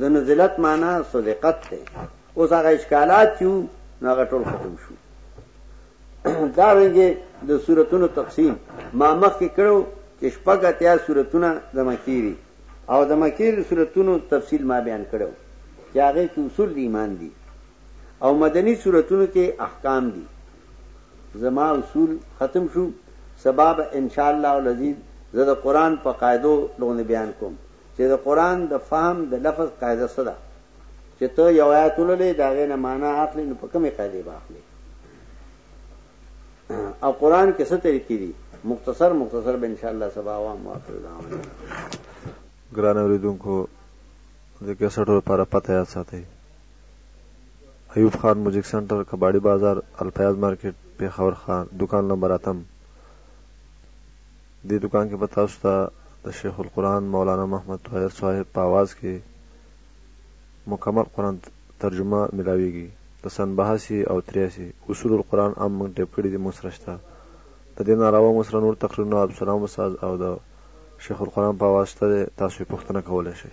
د نزلت معنا صدقت ته اوس هغه اشکالات چې نو هغه ټول ختم شو دارنګه د دا سورتونو تقسیم ما مخکې کړو چې شپږ اتیا سورتونه د مکی دي او د مکی د سورتونو تفصیل ما بیان کړو چې هغه کې اصول د ایمان دي او مدنی سورتونو کې احکام دي زما اصول ختم شو سبب ان شاء الله العزیز زه د قران په قاعده لغونه بیان کوم چې د قران د فهم د لفظ قاعده څه ده چې ته یو آیت ولولې دا غینه معنا اخلي نو په کومه قاعده به اخلي او قران کې څه طریقې دي مختصر مختصر به ان شاء الله سبا عوام واخر دا
ګران اوریدونکو د کیسټو لپاره پته یاد ساتئ ایوب خان میوزیک سنټر کباړی بازار الفیاض مارکیټ پیښور خان دکان نمبر اتم دې دکان کې به تاسو ته د شیخ القرآن مولانا محمد طاهر صاحب په آواز کې مکمل قران ترجمه ملاویږی د سن بهاسی او تریاسی اصول القران ام موږ ټیپ کړی دی موږ سره شته د دی نه علاوه موږ سره نور تقریرونه عبدالسلام استاد او د شیخ القران په اواز شته دی تاسو یی پوښتنه کولای شی.